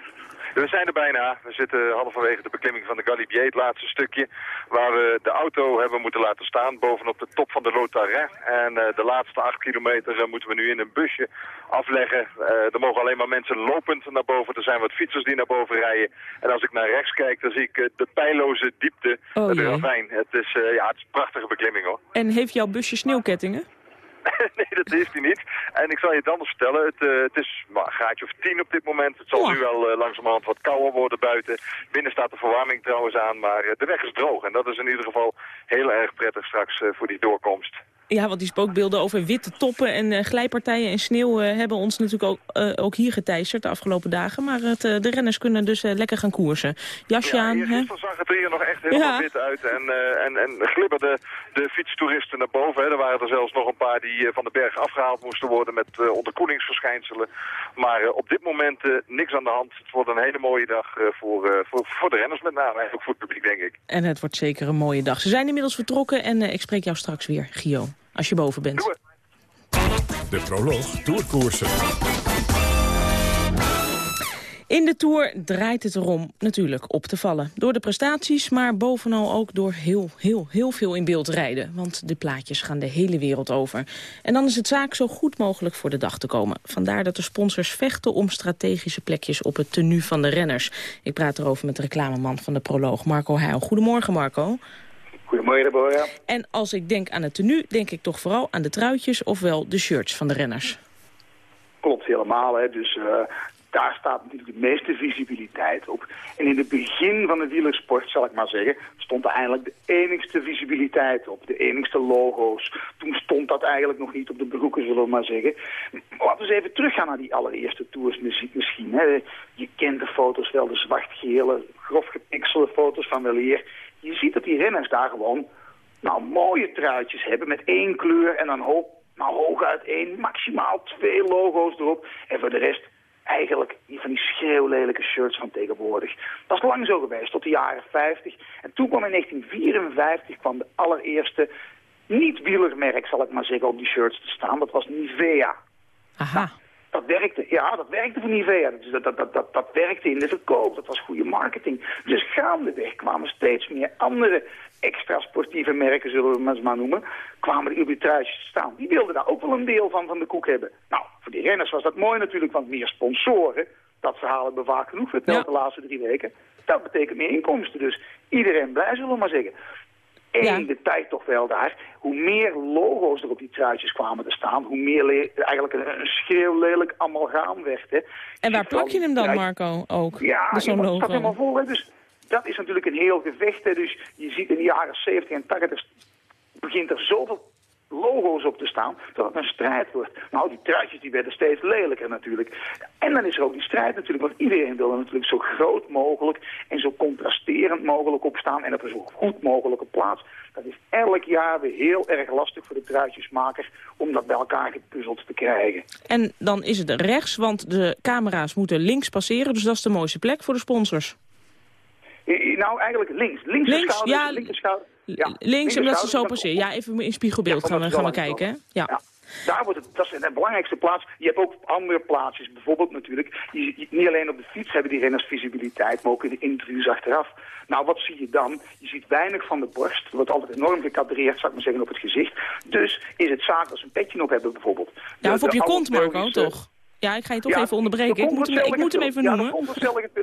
We zijn er bijna. We zitten halverwege de beklimming van de Galibier, het laatste stukje, waar we de auto hebben moeten laten staan bovenop de top van de Lotaret. En uh, de laatste acht kilometer uh, moeten we nu in een busje afleggen. Uh, er mogen alleen maar mensen lopend naar boven. Er zijn wat fietsers die naar boven rijden. En als ik naar rechts kijk, dan zie ik de pijloze diepte, oh, het ravijn. Het is, ja, het is een prachtige beklimming hoor. En heeft jouw busje sneeuwkettingen? nee, dat heeft hij niet. En ik zal je het anders vertellen. Het, uh, het is maar, een graadje of tien op dit moment. Het zal nu wel uh, langzamerhand wat kouder worden buiten. Binnen staat de verwarming trouwens aan, maar uh, de weg is droog. En dat is in ieder geval heel erg prettig straks voor die doorkomst. Ja, want die spookbeelden over witte toppen en glijpartijen en sneeuw... Hebben ons natuurlijk ook, ook hier geteisterd de afgelopen dagen. Maar het, de renners kunnen dus lekker gaan koersen. Jasje ja, aan. Gisteren zag het er hier nog echt helemaal ja. wit uit. En, en, en glibberden de fietstoeristen naar boven. Hè. Er waren er zelfs nog een paar die van de berg afgehaald moesten worden... met onderkoelingsverschijnselen. Maar op dit moment niks aan de hand. Het wordt een hele mooie dag voor, voor, voor de renners met name. En ook voor het publiek, denk ik. En het wordt zeker een mooie dag. Ze zijn inmiddels vertrokken en ik spreek jou straks weer, Gio als je boven bent. De proloog Tourkoersen. In de Tour draait het erom natuurlijk op te vallen. Door de prestaties, maar bovenal ook door heel, heel, heel veel in beeld rijden. Want de plaatjes gaan de hele wereld over. En dan is het zaak zo goed mogelijk voor de dag te komen. Vandaar dat de sponsors vechten om strategische plekjes op het tenue van de renners. Ik praat erover met de reclameman van de proloog, Marco Heil. Goedemorgen, Marco. Goedemorgen, Deborah. En als ik denk aan het tenue, denk ik toch vooral aan de truitjes... ofwel de shirts van de renners. Klopt helemaal. Hè. Dus uh, daar staat natuurlijk de meeste visibiliteit op. En in het begin van de wielersport, zal ik maar zeggen... stond er eigenlijk de enigste visibiliteit op. De enigste logo's. Toen stond dat eigenlijk nog niet op de broeken, zullen we maar zeggen. Laten we eens even teruggaan naar die allereerste tours misschien. Hè. Je kent de foto's wel, de zwart-gele, grof gepixelde foto's van weleer je ziet dat die renners daar gewoon nou, mooie truitjes hebben met één kleur en dan hoop, maar hooguit één, maximaal twee logo's erop. En voor de rest eigenlijk van die schreeuwlelijke shirts van tegenwoordig. Dat is lang zo geweest, tot de jaren 50. En toen kwam in 1954 kwam de allereerste niet-wielermerk, zal ik maar zeggen, op die shirts te staan. Dat was Nivea. Aha. Dat werkte, ja, dat werkte voor Nivea. Dus dat, dat, dat, dat, dat werkte in de verkoop, dat was goede marketing. Dus gaandeweg kwamen steeds meer andere extra sportieve merken, zullen we het maar noemen, kwamen er te staan. Die wilden daar ook wel een deel van, van de koek hebben. Nou, voor die renners was dat mooi natuurlijk, want meer sponsoren, dat verhaal hebben we vaak genoeg verteld de laatste drie weken. Dat betekent meer inkomsten, dus iedereen blij, zullen we maar zeggen. Eén, de tijd toch wel daar. Hoe meer logo's er op die truitjes kwamen te staan, hoe meer eigenlijk een, een schreeuwlelijk amalgaam werd. Hè. En waar plak je hem dan, Marco, ook? Ja, zo'n staat logo. helemaal vol. Hè. Dus dat is natuurlijk een heel gevecht. Hè. Dus je ziet in de jaren 70 en 80 begint er zoveel logo's op te staan, dat het een strijd wordt. Nou, die truitjes die werden steeds lelijker natuurlijk. En dan is er ook die strijd natuurlijk, want iedereen wil er natuurlijk zo groot mogelijk en zo contrasterend mogelijk op staan en op een zo goed mogelijke plaats. Dat is elk jaar weer heel erg lastig voor de truitjesmaker om dat bij elkaar gepuzzeld te krijgen. En dan is het rechts, want de camera's moeten links passeren. Dus dat is de mooiste plek voor de sponsors. I- I- Nou, eigenlijk links. Links, Links, schouder, ja, linker schouder. Ja, Links, omdat ze zo passeren. Ja, even in spiegelbeeld Ja, gaan we, gaan we kijken. Ja. Daar wordt het, dat is de belangrijkste plaats. Je hebt ook andere plaatsjes, bijvoorbeeld natuurlijk. Je, je- niet alleen op de fiets hebben die renners visibiliteit, maar ook in de interviews achteraf. Nou, wat zie je dan? Je ziet weinig van de borst. Er wordt altijd enorm gecadreerd, zou ik maar zeggen, op het gezicht. Dus is het zaak als een petje op hebben, bijvoorbeeld. Ja, of op je kont, Marco, toch? Ja, ik ga je toch Ja, even onderbreken. de Ik moet hem, ik moet hem even Ja, noemen. kont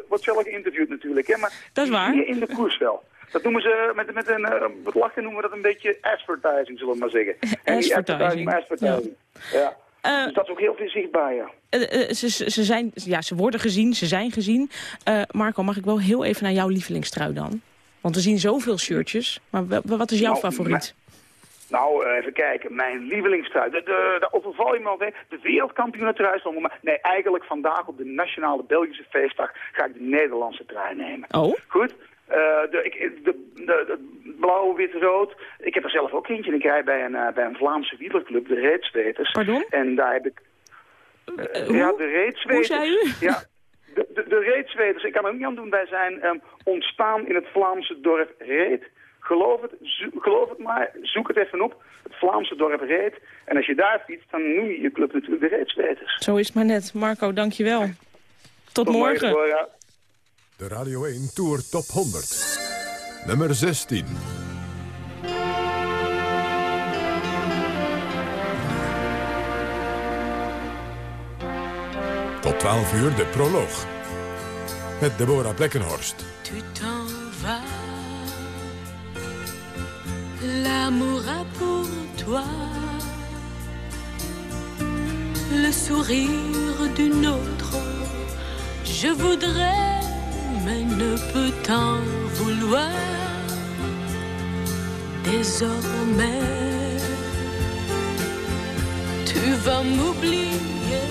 wordt zelf, geïnterviewd natuurlijk. Hè, maar Dat is waar. in de koers wel. Dat noemen ze, met, met een, eh, wat lachen noemen we dat een beetje advertising, zullen we maar zeggen. En die Advertising, advertising. Ja. Eh, dus dat is ook heel veel zichtbaar, ja. Eh, eh, ze, ze, zijn, ja, ze worden gezien, ze zijn gezien. Eh, Marco, mag ik wel heel even naar jouw lievelingstrui dan? Want we zien zoveel shirtjes. Maar wa- wa- wat is jouw Nou, favoriet? Nou, eh, even kijken. Mijn lievelingstrui. De, de, de overval je me alweer. De wereldkampioenentrui is dan maar. Nee, eigenlijk vandaag op de nationale Belgische feestdag ga ik de Nederlandse trui nemen. Oh? Goed. Eh, de, ik, de, de, de blauw, wit, rood. Ik heb er zelf ook eentje. Ik rijd bij een, eh, bij een Vlaamse wielerclub, de Reedsweters. Pardon? En daar heb ik... eh, ja, de Reedsweters. Hoe zei u? Ja, de, de, de Reedsweters. Ik kan er niet aan doen. Wij zijn ehm, ontstaan in het Vlaamse dorp Reed. Geloof het, geloof het maar, zoek het even op. Het Vlaamse dorp Reed. En als je daar fietst, dan noem je je club natuurlijk de Reedsweters. Zo is het maar net. Marco, dankjewel. Tot, Tot morgen. De Radio 1 Tour Top 100. Nummer 16. Tot 12 uur de proloog. Met Deborah Plekkenhorst. Tu t'en vas, l'amour a pour toi le sourire d'une autre. Je voudrais, mais ne peux t'en vouloir. Désormais, tu vas m'oublier.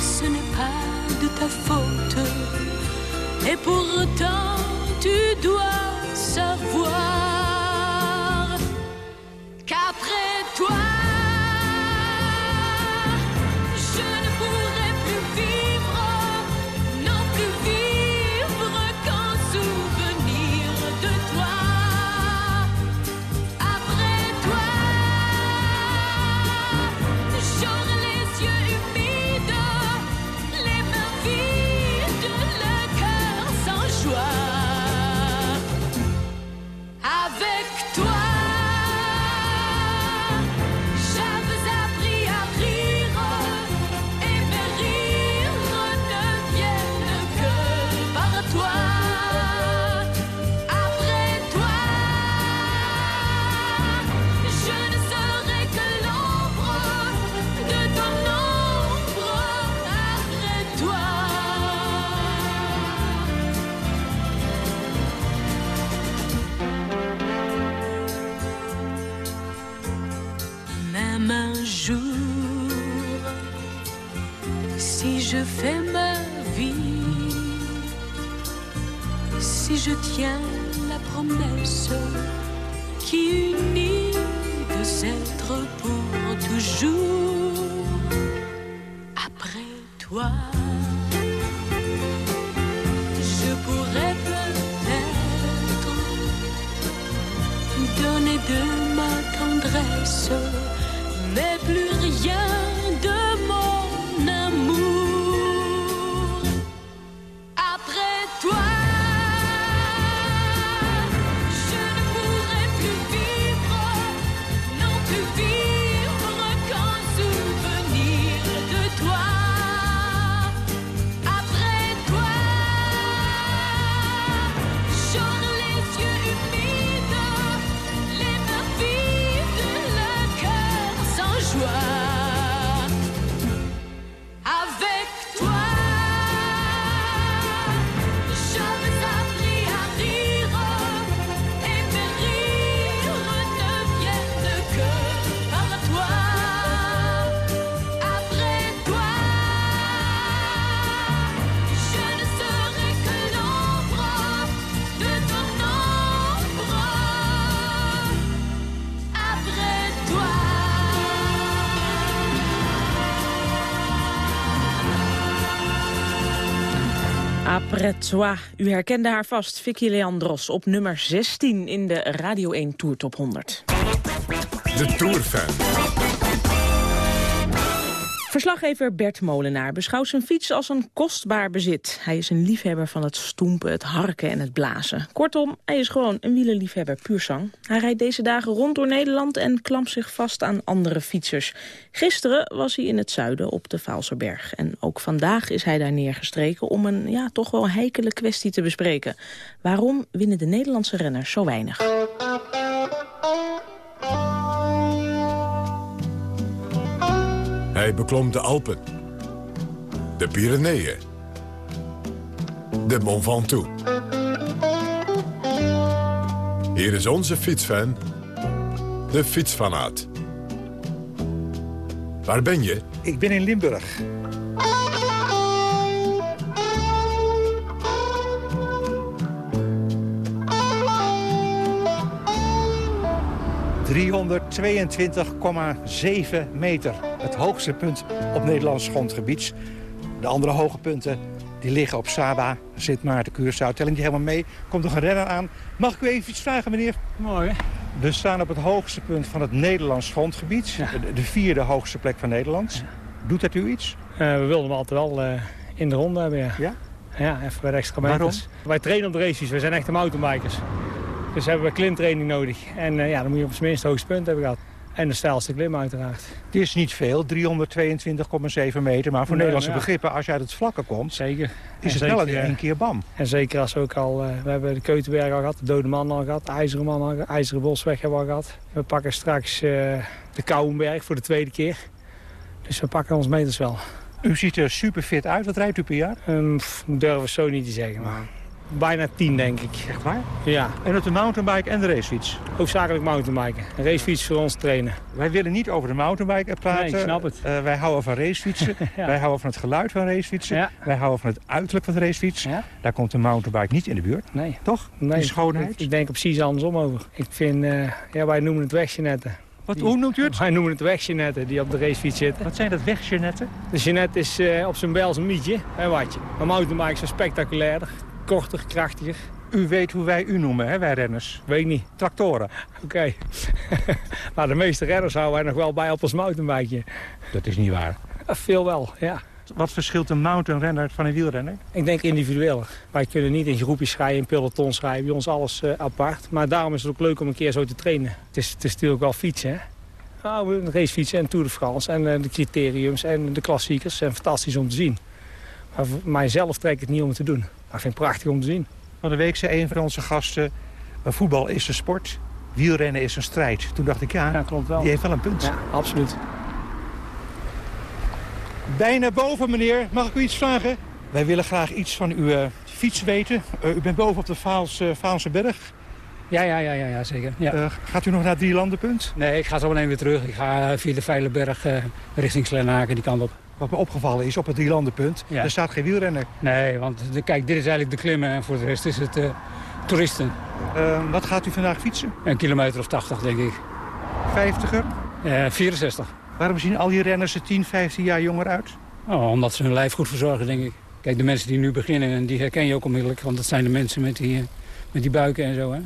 Ce n'est pas de ta faute. Et pourtant, tu dois savoir je tiens la promesse qui unit deux êtres pour toujours. Après toi, U herkende haar vast, Vicky Leandros, op nummer 16 in de Radio 1 Tour Top 100. De Tourfan. Verslaggever Bert Molenaar beschouwt zijn fiets als een kostbaar bezit. Hij is een liefhebber van het stoempen, het harken en het blazen. Kortom, hij is gewoon een wielerliefhebber puur zang. Hij rijdt deze dagen rond door Nederland en klampt zich vast aan andere fietsers. Gisteren was hij in het zuiden op de Vaalserberg. En ook vandaag is hij daar neergestreken om een ja, toch wel heikele kwestie te bespreken. Waarom winnen de Nederlandse renners zo weinig? Hij beklom de Alpen. De Pyreneeën. De Mont Ventoux. Hier is onze fietsfan, de fietsfanaat. Waar ben je? Ik ben in Limburg. ...322,7 meter. Het hoogste punt op Nederlands grondgebied. De andere hoge punten die liggen op Saba, Sint Maarten, Curaçao. Telling die helemaal mee. Komt nog een renner aan. Mag ik u even iets vragen, meneer? Mooi, hè? We staan op het hoogste punt van het Nederlands grondgebied. De, de vierde hoogste plek van Nederland. Doet dat u iets? Eh, we wilden hem altijd wel eh, in de ronde hebben, ja. Ja? Ja, even bij de extra meters. Wij trainen op de races, we zijn echte mountainbikers. Dus hebben we klimtraining nodig. En eh, ja, dan moet je op zijn minst het hoogste punt hebben gehad. En de stijlste klim uiteraard. Het is niet veel, 322,7 meter. Maar voor Nee, Nederlandse ja. begrippen, als je uit het vlakke komt... Zeker. is En het wel in zeker, één keer bam. En zeker als we ook al... eh, we hebben de Keutenberg al gehad, de Dode Man al gehad, de IJzeren Man al gehad, IJzeren Bosweg hebben we al gehad. We pakken straks eh, de Kouwenberg voor de tweede keer. Dus we pakken ons meters wel. U ziet er super fit uit. Wat rijdt u per jaar? Um, durven we zo niet te zeggen, maar bijna tien denk ik. Echt waar? Ja. En op de mountainbike en de racefiets? Hoofdzakelijk mountainbiken. Een racefiets voor ons trainen. Wij willen niet over de mountainbike praten. Nee, ik snap het. Eh, wij houden van racefietsen. Ja. Wij houden van het geluid van racefietsen. Ja. Wij houden van het uiterlijk van de racefiets. Daar komt de mountainbike niet in de buurt. Nee. Toch? Nee, Die schoonheid. Ik, ik denk er precies andersom over. Ik vind, eh, ja, wij noemen het weggenetten. Wat, hoe noemt u het? Wij noemen het weggenetten die op de racefiets zitten. Wat zijn dat weggenetten? De genet is eh, op zijn bel een mietje en watje. Maar mountainbikes zijn spectaculairder, korter, krachtiger. U weet hoe wij u noemen, hè, wij renners. Weet niet. Tractoren. Oké. maar de meeste renners houden wij nog wel bij op ons mountainbikeje. Dat is niet waar. Eh, Veel wel, ja. Wat verschilt een mountainrenner van een wielrenner? Ik denk individueel. Wij kunnen niet in groepjes rijden, in pelotons rijden. Bij ons alles eh, apart. Maar daarom is het ook leuk om een keer zo te trainen. Het is, het is natuurlijk wel fietsen, hè. Nou, een racefietsen en Tour de France en eh, de criteriums en de klassiekers zijn fantastisch om te zien. Maar voor mijzelf trek ik het niet om het te doen. Maar ik vind het prachtig om te zien. Van de week zei een van onze gasten... eh, voetbal is een sport, wielrennen is een strijd. Toen dacht ik, ja, klopt wel. die heeft wel een punt. Ja, absoluut. Bijna boven, meneer. Mag ik u iets vragen? Wij willen graag iets van uw eh, fiets weten. Eh, u bent boven op de Vaals, Vaalse berg. Ja, ja, ja, ja, ja zeker. Ja. Eh, gaat u nog naar het Drielandenpunt? Nee, ik ga zo meteen weer terug. Ik ga via de Veilenberg eh, richting Slenaken die kant op. Wat me opgevallen is, op het Drielandenpunt, Ja. er staat geen wielrenner. Nee, want kijk, dit is eigenlijk de klimmen en voor de rest is het eh, toeristen. Eh, wat gaat u vandaag fietsen? Een kilometer of 80, denk ik. 50er? Uh, 64. Waarom zien al die renners er 10, 15 jaar jonger uit? Oh, omdat ze hun lijf goed verzorgen, denk ik. Kijk, de mensen die nu beginnen, die herken je ook onmiddellijk. Want dat zijn de mensen met die, met die buiken en zo. Hè.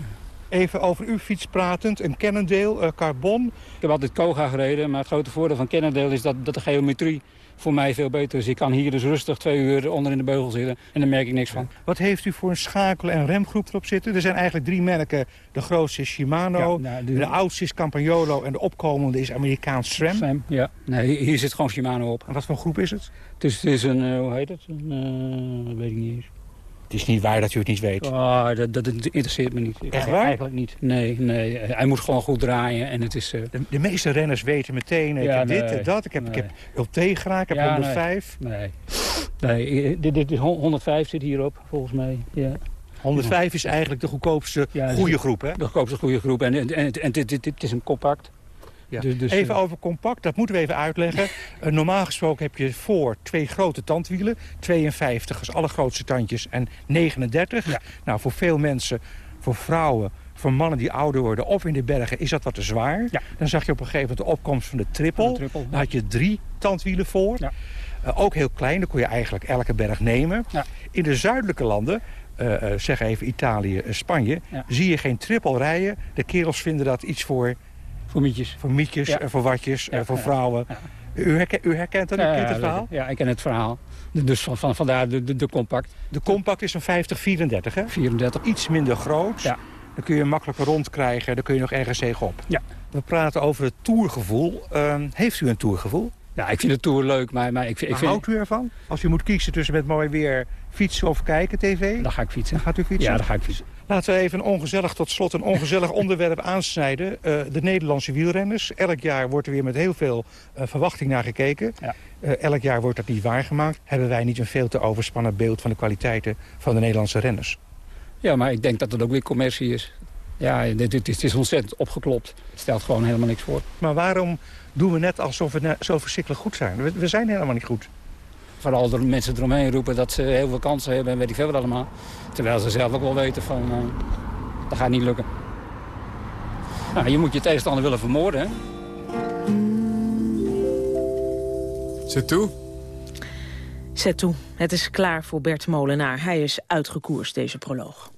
Even over uw fiets pratend. Een Cannondale, uh, carbon. Ik heb altijd Koga gereden, maar het grote voordeel van Cannondale is dat, dat de geometrie voor mij veel beter is. Ik kan hier dus rustig twee uur onder in de beugel zitten en daar merk ik niks van. Wat heeft u voor een schakel- en remgroep erop zitten? Er zijn eigenlijk drie merken. De grootste is Shimano, ja, nou, de... oudste is Campagnolo en de opkomende is Amerikaans SRAM. SRAM ja. Nee, hier zit gewoon Shimano op. En wat voor groep is het? Het is, het is een, uh, hoe heet het? Een, uh, dat weet ik niet eens. Het is niet waar dat u het niet weet. Oh, dat, dat interesseert me niet. Echt waar? Eigenlijk niet. Nee, nee. Hij moet gewoon goed draaien. En het is, uh... de, de, meeste renners weten meteen, ik ja, heb nee, dit en dat. Ik heb, nee. ik heb Ultegra, ik heb ja, 105. Nee, nee. dit, dit is 105 zit hierop, volgens mij. Ja. 105 is eigenlijk de goedkoopste ja, goede groep, hè? De goedkoopste goede groep. En, en, en, en dit, dit, dit is een compact. Ja. Dus, dus, even over compact, dat moeten we even uitleggen. Uh, normaal gesproken heb je voor twee grote tandwielen. 52 als allergrootste tandjes en 39. Ja. Nou, voor veel mensen, voor vrouwen, voor mannen die ouder worden of in de bergen is dat wat te zwaar. Ja. Dan zag je op een gegeven moment de opkomst van de triple. De triple Dan had je drie tandwielen voor. Ja. Uh, ook heel klein, dan kon je eigenlijk elke berg nemen. In de zuidelijke landen, uh, zeg even Italië, Spanje, zie je geen triple rijden. De kerels vinden dat iets voor voor mietjes. Voor mietjes, ja. voor watjes, ja, voor vrouwen. U, herkent, u herkent ja, het verhaal? Ja, ik ken het verhaal. Dus van, van, vandaar de, de, de compact. De compact is een 50-34, hè? 34. Iets minder groot. Ja. Dan kun je makkelijker rondkrijgen. Dan kun je nog ergens tegenop. Ja. We praten over het tourgevoel. Uh, heeft u een tourgevoel? Ja, ik vind de Tour leuk, maar, maar ik, ik vind... houdt u ervan? Als u moet kiezen tussen met mooi weer fietsen of kijken, tv? Dan ga ik fietsen. Dan gaat u fietsen? Ja, dan ga ik fietsen. Laten we even een ongezellig, tot slot een ongezellig onderwerp aansnijden. Uh, de Nederlandse wielrenners. Elk jaar wordt er weer met heel veel uh, verwachting naar gekeken. Ja. Uh, elk jaar wordt dat niet waargemaakt. Hebben wij niet een veel te overspannen beeld van de kwaliteiten van de Nederlandse renners? Ja, maar ik denk dat het ook weer commercie is. Ja, dit, dit, dit is ontzettend opgeklopt. Het stelt gewoon helemaal niks voor. Maar waarom doen we net alsof we zo verschrikkelijk goed zijn? We, we zijn helemaal niet goed. Vooral de mensen eromheen roepen dat ze heel veel kansen hebben en weet ik veel wat allemaal. Terwijl ze zelf ook wel weten van, uh, dat gaat niet lukken. Nou, je moet je tegenstander willen vermoorden, hè? Zet toe. Zet toe. Het is klaar voor Bert Molenaar. Hij is uitgekoerst, deze proloog.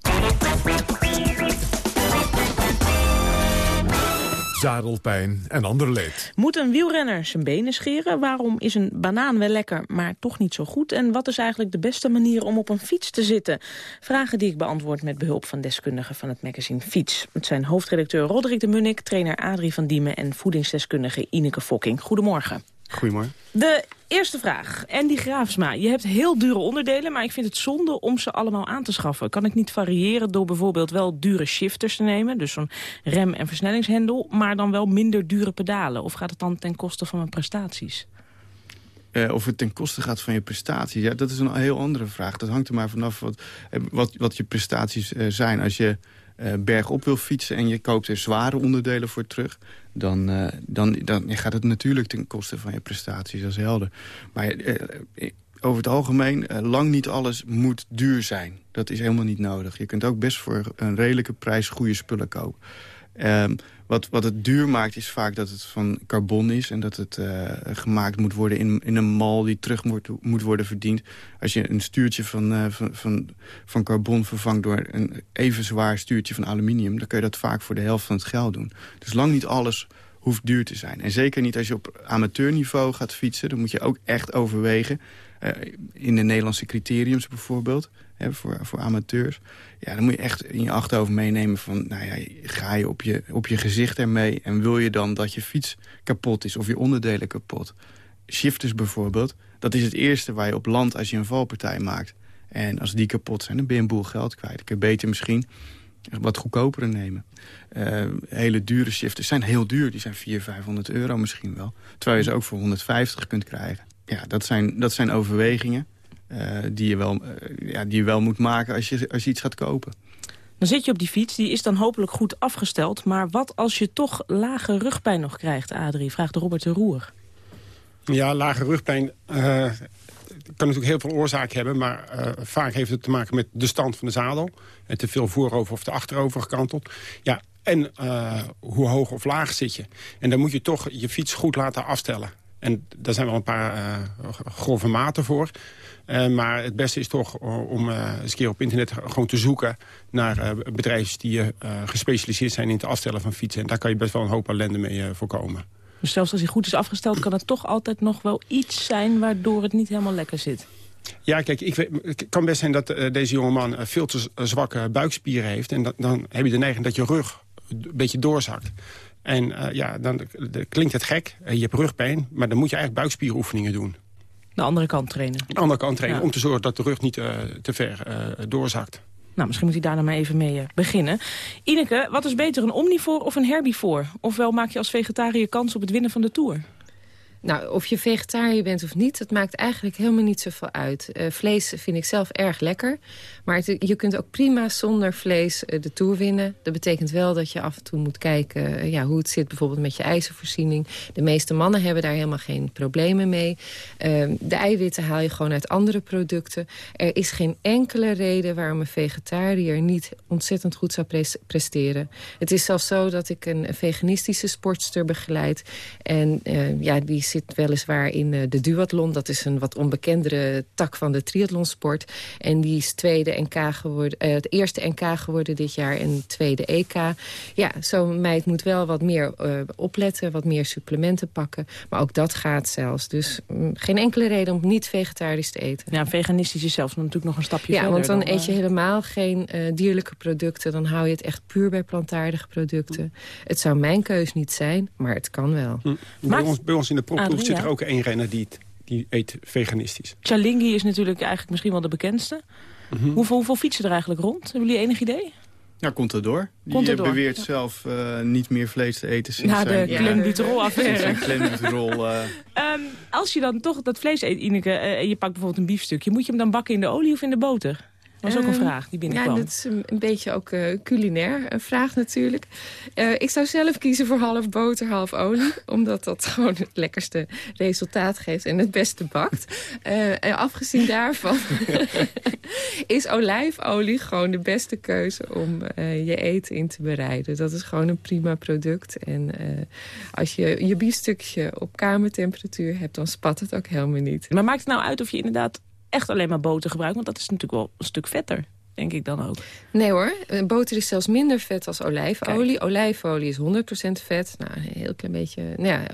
Zadelpijn en ander leed. Moet een wielrenner zijn benen scheren? Waarom is een banaan wel lekker, maar toch niet zo goed? En wat is eigenlijk de beste manier om op een fiets te zitten? Vragen die ik beantwoord met behulp van deskundigen van het magazine Fiets. Het zijn hoofdredacteur Roderick de Munnik, trainer Adrie van Diemen... en voedingsdeskundige Ineke Fokking. Goedemorgen. Goedemorgen. De eerste vraag. Andy Graafsma, je hebt heel dure onderdelen... maar ik vind het zonde om ze allemaal aan te schaffen. Kan ik niet variëren door bijvoorbeeld wel dure shifters te nemen... dus zo'n rem- en versnellingshendel... maar dan wel minder dure pedalen? Of gaat het dan ten koste van mijn prestaties? Uh, of het ten koste gaat van je prestaties, ja, dat is een heel andere vraag. Dat hangt er maar vanaf wat, eh, wat, wat je prestaties uh, zijn. Als je bergop wil fietsen en je koopt er zware onderdelen voor terug... dan, uh, dan, dan gaat het natuurlijk ten koste van je prestaties, is helder. Maar uh, over het algemeen, lang niet alles moet duur zijn. Dat is helemaal niet nodig. Je kunt ook best voor een redelijke prijs goede spullen kopen. Um, wat, wat het duur maakt is vaak dat het van carbon is... en dat het uh, gemaakt moet worden in, in een mal die terug moet, moet worden verdiend. Als je een stuurtje van, uh, van, van, van carbon vervangt door een even zwaar stuurtje van aluminium... dan kun je dat vaak voor de helft van het geld doen. Dus lang niet alles hoeft duur te zijn. En zeker niet als je op amateurniveau gaat fietsen. Dan moet je ook echt overwegen. Uh, in de Nederlandse criteriums bijvoorbeeld hè, voor, voor amateurs. Ja, dan moet je echt in je achterhoofd meenemen van... nou ja, ga je op je, op je gezicht ermee... en wil je dan dat je fiets kapot is of je onderdelen kapot? Shifters bijvoorbeeld, dat is het eerste waar je op land als je een valpartij maakt. En als die kapot zijn, dan ben je een boel geld kwijt. Kun je beter misschien wat goedkopere nemen. Uh, hele dure shifters zijn heel duur. Die zijn 400, 500 euro misschien wel. Terwijl je ze ook voor 150 kunt krijgen. Ja, dat zijn, dat zijn overwegingen. Uh, die, je wel, uh, ja, die je wel moet maken als je, als je iets gaat kopen. Dan zit je op die fiets, die is dan hopelijk goed afgesteld. Maar wat als je toch lage rugpijn nog krijgt, Adrie? Vraagt Robert de Roer. Ja, lage rugpijn uh, kan natuurlijk heel veel oorzaken hebben... maar vaak heeft het te maken met de stand van de zadel. En te veel voorover of te achterover gekanteld. Ja, En uh, hoe hoog of laag zit je. En dan moet je toch je fiets goed laten afstellen. En daar zijn wel een paar uh, grove maten voor. Uh, maar het beste is toch om eens een keer op internet gewoon te zoeken... naar bedrijven die gespecialiseerd zijn in het afstellen van fietsen. En daar kan je best wel een hoop ellende mee voorkomen. Dus zelfs als hij goed is afgesteld... kan het toch altijd nog wel iets zijn waardoor het niet helemaal lekker zit? Ja, kijk, ik weet, het kan best zijn dat deze jongeman veel te zwakke buikspieren heeft. En dat, dan heb je de neiging dat je rug een beetje doorzakt. En uh, ja, dan de, klinkt het gek. je hebt rugpijn, maar dan moet je eigenlijk buikspieroefeningen doen. De andere kant trainen. De andere kant trainen, ja. om te zorgen dat de rug niet uh, te ver doorzakt. Nou, misschien moet hij daar dan maar even mee beginnen. Ineke, wat is beter, een omnivoor of een herbivoor? Ofwel maak je als vegetariër kans op het winnen van de Tour? Nou, of je vegetariër bent of niet, dat maakt eigenlijk helemaal niet zoveel uit. Uh, vlees vind ik zelf erg lekker. Maar je kunt ook prima zonder vlees uh, de Tour winnen. Dat betekent wel dat je af en toe moet kijken uh, ja, hoe het zit bijvoorbeeld met je ijzervoorziening. De meeste mannen hebben daar helemaal geen problemen mee. Ehm, de eiwitten haal je gewoon uit andere producten. Er is geen enkele reden waarom een vegetariër niet ontzettend goed zou pres presteren. Het is zelfs zo dat ik een, een veganistische sportster begeleid. En ja, die zit weliswaar in uh, de duathlon. Dat is een wat onbekendere tak van de triathlonsport. En die is tweede NK geworden, uh, het eerste NK geworden dit jaar en tweede EK. Ja, zo'n meid moet wel wat meer uh, opletten, wat meer supplementen pakken. Maar ook dat gaat zelfs. Dus mm, geen enkele reden om niet vegetarisch te eten. Ja, veganistisch is zelfs natuurlijk nog een stapje ja, verder. Ja, want dan, eet je helemaal geen dierlijke producten. Dan hou je het echt puur bij plantaardige producten. Het zou mijn keus niet zijn, maar het kan wel. Hm. Bij, ons, bij ons in de proploeg zit er ook één renner die, die eet veganistisch. Chalingi is natuurlijk eigenlijk misschien wel de bekendste. Mm -hmm. hoeveel, hoeveel fietsen er eigenlijk rond? Hebben jullie enig idee? Ja, komt er door. Die komt er door. beweert ja. zelf uh, niet meer vlees te eten sinds Na de zijn... klembuterol-affaire. klembuterol... Uh... um, als je dan toch dat vlees eet, Ineke, uh, en je pakt bijvoorbeeld een biefstukje... moet je hem dan bakken in de olie of in de boter? Dat was ook een vraag die binnenkwam. Ja, dat is een, beetje ook uh, culinair een vraag natuurlijk. Uh, ik zou zelf kiezen voor half boter, half olie. Omdat dat gewoon het lekkerste resultaat geeft en het beste bakt. Uh, en afgezien daarvan is olijfolie gewoon de beste keuze om je eten in te bereiden. Dat is gewoon een prima product. En als je je biefstukje op kamertemperatuur hebt, dan spat het ook helemaal niet. Maar maakt het nou uit of je inderdaad echt alleen maar boter gebruikt? Want dat is natuurlijk wel een stuk vetter, denk ik dan ook. Nee hoor, boter is zelfs minder vet als olijfolie. Kijk. Olijfolie is 100% vet. Nou, een heel klein beetje, nou ja,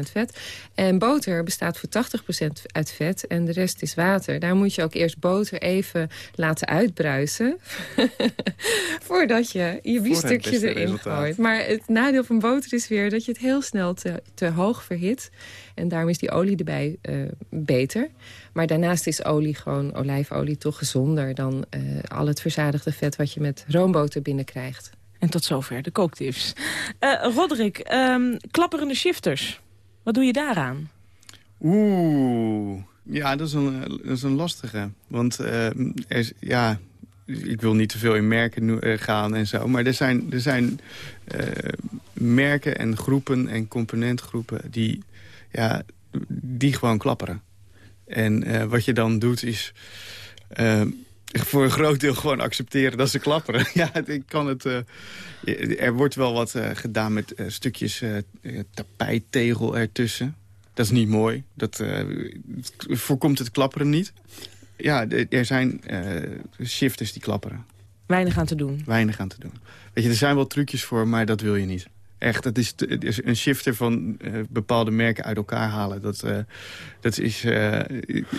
100% vet. En boter bestaat voor 80% uit vet en de rest is water. Daar moet je ook eerst boter even laten uitbruisen... voordat je je biefstukje erin resultaat. gooit. Maar het nadeel van boter is weer dat je het heel snel te, te hoog verhit... En daarom is die olie erbij uh, beter. Maar daarnaast is olie gewoon, olijfolie, toch gezonder... dan uh, al het verzadigde vet wat je met roomboter binnenkrijgt. En tot zover de kooktips. Uh, Roderick, um, klapperende shifters. Wat doe je daaraan? Oeh, ja, dat is een, dat is een lastige. Want er is, ja, ik wil niet te veel in merken gaan en zo. Maar er zijn, er zijn merken en groepen en componentgroepen... die ja, die gewoon klapperen. En uh, wat je dan doet is... Uh, voor een groot deel gewoon accepteren dat ze klapperen. ja, ik kan het... Uh, er wordt wel wat gedaan met stukjes tapijttegel ertussen. Dat is niet mooi. Dat voorkomt het klapperen niet. Ja, er zijn shifters die klapperen. Weinig aan te doen. Weinig aan te doen. Weet je, er zijn wel trucjes voor, maar dat wil je niet. Echt, het is, het is een shifter van uh, bepaalde merken uit elkaar halen. Dat, uh, dat is, uh,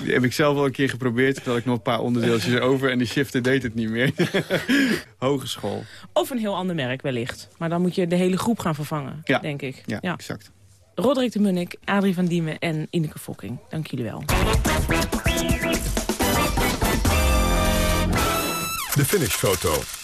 heb ik zelf wel een keer geprobeerd. Toen had ik nog een paar onderdeeltjes over en die shifter deed het niet meer. Hogeschool. Of een heel ander merk wellicht. Maar dan moet je de hele groep gaan vervangen, ja. denk ik. Ja, ja, exact. Roderick de Munnik, Adrie van Diemen en Ineke Fokking. Dank jullie wel. De finishfoto.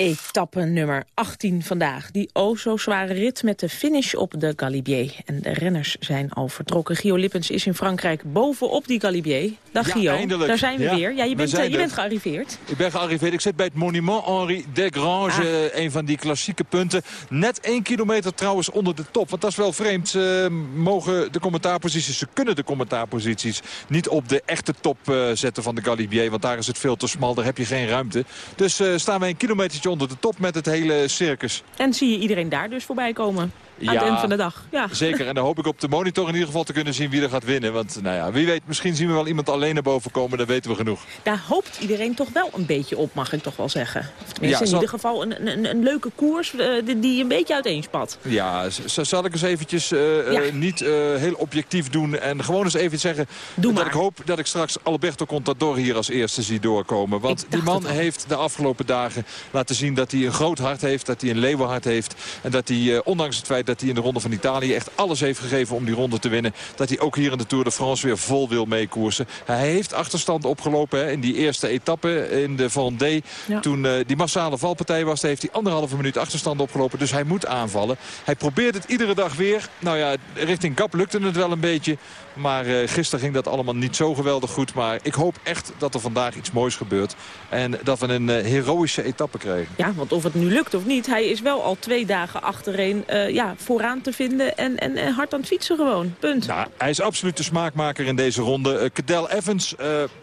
Etappe nummer 18 vandaag. Die o zo zware rit met de finish op de Galibier. En de renners zijn al vertrokken. Gio Lippens is in Frankrijk bovenop die Galibier. Dag ja, Gio, eindelijk. daar zijn we ja, weer. Ja, je bent, we je bent gearriveerd. Ik ben gearriveerd. Ik zit bij het monument Henri Desgranges. Ah. Een van die klassieke punten. Net één kilometer trouwens onder de top. Want dat is wel vreemd. Ze mogen de commentaarposities, ze kunnen de commentaarposities... niet op de echte top zetten van de Galibier. Want daar is het veel te smal. Daar heb je geen ruimte. Dus uh, staan we een kilometertje rondje onder de top met het hele circus. En zie je iedereen daar dus voorbij komen? Aan het Ja. eind van de dag. Ja. Zeker, en dan hoop ik op de monitor in ieder geval te kunnen zien wie er gaat winnen. Want nou ja, wie weet, misschien zien we wel iemand alleen naar boven komen, dan weten we genoeg. Daar hoopt iedereen toch wel een beetje op, mag ik toch wel zeggen. Of tenminste, Ja, in zal- ieder geval een, een, een leuke koers eh, die, een beetje uiteenspat. Ja, zal ik eens eventjes eh, eh, niet heel objectief doen. En gewoon eens even zeggen dat maar. ik hoop dat ik straks Alberto Contador hier als eerste zie doorkomen. Want die man heeft de afgelopen dagen laten zien dat hij een groot hart heeft. Dat hij een leeuwenhart heeft. En dat hij, ondanks het feit dat hij in de ronde van Italië echt alles heeft gegeven om die ronde te winnen. Dat hij ook hier in de Tour de France weer vol wil meekoersen. Hij heeft achterstand opgelopen hè, in die eerste etappe in de Vendée. Ja. Toen eh, die massale valpartij was, heeft hij anderhalve minuut achterstand opgelopen. Dus hij moet aanvallen. Hij probeert het iedere dag weer. Nou ja, richting Gap lukte het wel een beetje. Maar eh, gisteren ging dat allemaal niet zo geweldig goed. Maar ik hoop echt dat er vandaag iets moois gebeurt. En dat we een eh, heroïsche etappe krijgen. Ja, want of het nu lukt of niet, hij is wel al twee dagen achtereen eh, ja, vooraan te vinden en, en, en hard aan het fietsen gewoon. Punt. Nou, hij is absoluut de smaakmaker in deze ronde. Uh, Cadel Evans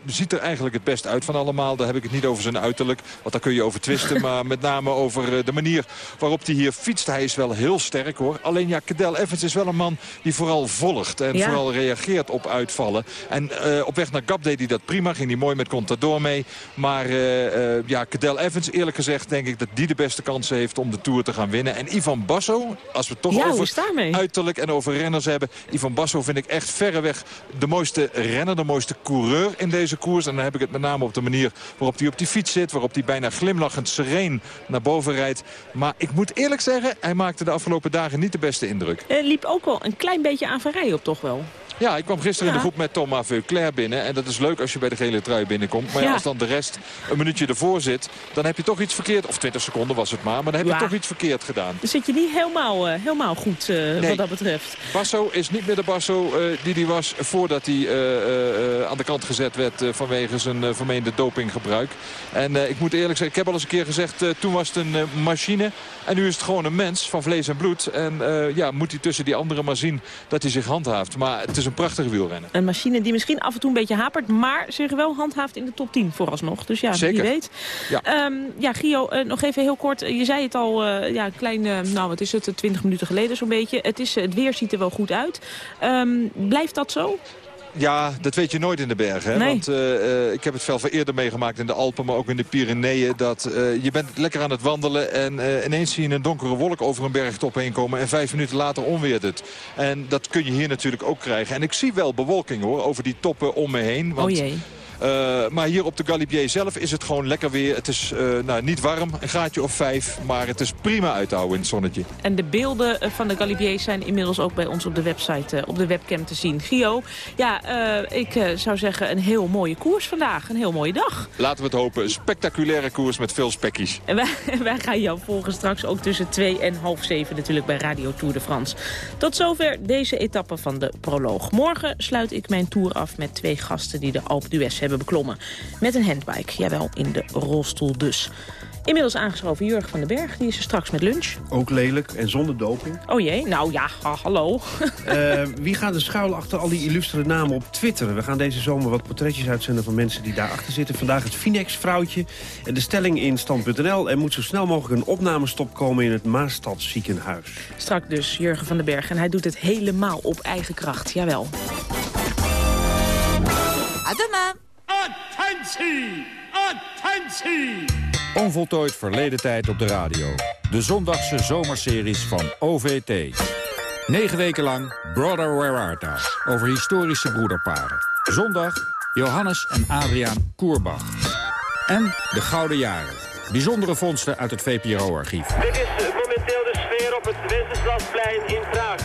ziet er eigenlijk het best uit van allemaal. Daar heb ik het niet over zijn uiterlijk, want daar kun je over twisten. maar met name over de manier waarop hij hier fietst. Hij is wel heel sterk hoor. Alleen ja, Cadel Evans is wel een man die vooral volgt. En Ja. vooral reageert op uitvallen. En eh, op weg naar Gap deed hij dat prima. Ging hij mooi met Contador mee. Maar eh, eh, ja, Cadel Evans, eerlijk gezegd denk ik dat die de beste kansen heeft om de Tour te gaan winnen. En Ivan Basso, als we het toch Ja, over uiterlijk en over renners hebben. Ivan Basso vind ik echt verreweg de mooiste renner, de mooiste coureur in deze koers. En dan heb ik het met name op de manier waarop hij op die fiets zit. Waarop hij bijna glimlachend sereen naar boven rijdt. Maar ik moet eerlijk zeggen, hij maakte de afgelopen dagen niet de beste indruk. Er liep ook wel een klein beetje averij op, toch wel? Ja, ik kwam gisteren in de groep met Thomas Veuclair binnen. En dat is leuk als je bij de gele trui binnenkomt. Maar ja, Ja. als dan de rest een minuutje ervoor zit... dan heb je toch iets verkeerd. Of 20 seconden was het maar. Maar dan heb je toch iets verkeerd gedaan. Dan zit je niet helemaal, eh, helemaal goed eh, wat dat betreft. Basso is niet meer de Basso eh, die hij was voordat hij aan de kant gezet werd vanwege zijn vermeende dopinggebruik. En ik moet eerlijk zeggen, ik heb al eens een keer gezegd, toen was het een machine. En nu is het gewoon een mens van vlees en bloed. En ja, moet hij tussen die anderen maar zien dat hij zich handhaaft. Maar het is een prachtige wielrenner. Een machine die misschien af en toe een beetje hapert... maar zich wel handhaaft in de top 10 vooralsnog. Dus ja, Zeker. wie weet. Ja. Ehm, ja, Gio, eh, nog even heel kort. Je zei het al, eh, ja, een klein, eh, nou wat is het, 20 minuten geleden zo'n beetje. Het, is, het weer ziet er wel goed uit. Ehm, blijft dat zo? Ja, dat weet je nooit in de bergen. Hè? Nee. Want eh, eh, ik heb het veel eerder meegemaakt in de Alpen, maar ook in de Pyreneeën. Dat eh, je bent lekker aan het wandelen en ineens zie je een donkere wolk over een bergtop heen komen. En vijf minuten later onweert het. En dat kun je hier natuurlijk ook krijgen. En ik zie wel bewolking hoor, over die toppen om me heen. Want, oh jee. Eh, maar hier op de Galibier zelf is het gewoon lekker weer. Het is eh, nou, niet warm, een graadje of vijf. Maar het is prima uit te houden in het zonnetje. En de beelden eh, van de Galibiers zijn inmiddels ook bij ons op de website, op de webcam te zien. Gio, ja, ik zou zeggen een heel mooie koers vandaag. Een heel mooie dag. Laten we het hopen. Een spectaculaire koers met veel spekkies. En wij, wij gaan jou volgen straks ook tussen twee en half zeven natuurlijk bij Radio Tour de France. Tot zover deze etappe van de proloog. Morgen sluit ik mijn tour af met twee gasten die de Alpe d'Huez hebben beklommen. Met een handbike, jawel, in de rolstoel dus. Inmiddels aangeschoven Jurgen van den Berg, die is er straks met lunch. Ook lelijk en zonder doping. Oh jee, nou ja, ha, hallo. Eh, wie gaat er schuilen achter al die illustere namen op Twitter? We gaan deze zomer wat portretjes uitzenden van mensen die daarachter zitten. Vandaag het Finex-vrouwtje. En de stelling in stand.nl. Er moet zo snel mogelijk een opnamestop komen in het Maastad ziekenhuis. Straks dus Jurgen van den Berg en hij doet het helemaal op eigen kracht, jawel. Adema. Attentie! Attentie! Onvoltooid verleden tijd op de radio. De zondagse zomerseries van OVT. Negen weken lang Brother Where Art Thou? Over historische broederparen. Zondag Johannes en Adriaan Koerbach. En de Gouden Jaren. Bijzondere vondsten uit het VPRO-archief. Dit is momenteel de sfeer op het Wenceslasplein in Praag.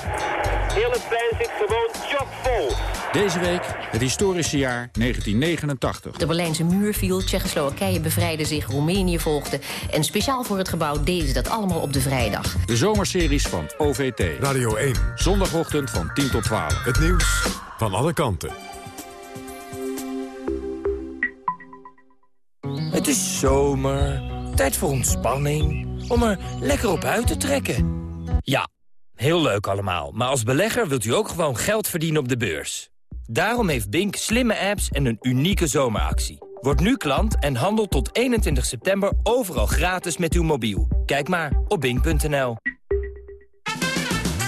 Heel het plein zit gewoon. Deze week het historische jaar 1989. De Berlijnse muur viel, Tsjechoslowakije bevrijdde zich, Roemenië volgde. En speciaal voor het gebouw deden ze dat allemaal op de vrijdag. De zomerseries van OVT. Radio 1. Zondagochtend van 10 tot 12. Het nieuws van alle kanten. Het is zomer, tijd voor ontspanning, om er lekker op uit te trekken. Ja, heel leuk allemaal, maar als belegger wilt u ook gewoon geld verdienen op de beurs. Daarom heeft Bink slimme apps en een unieke zomeractie. Word nu klant en handel tot 21 september overal gratis met uw mobiel. Kijk maar op bing.nl.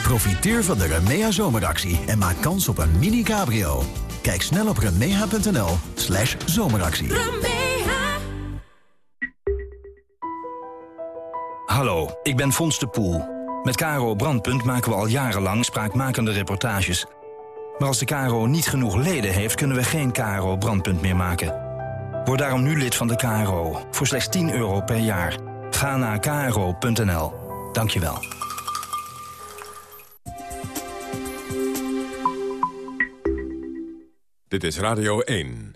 Profiteer van de Remea zomeractie en maak kans op een mini-cabrio. Kijk snel op remea.nl slash zomeractie. Hallo, ik ben Fons de Poel. Met Caro Brandpunt maken we al jarenlang spraakmakende reportages. Maar als de KRO niet genoeg leden heeft, kunnen we geen KRO Brandpunt meer maken. Word daarom nu lid van de KRO, voor slechts 10 euro per jaar. Ga naar kro.nl. Dank je wel. Dit is Radio 1.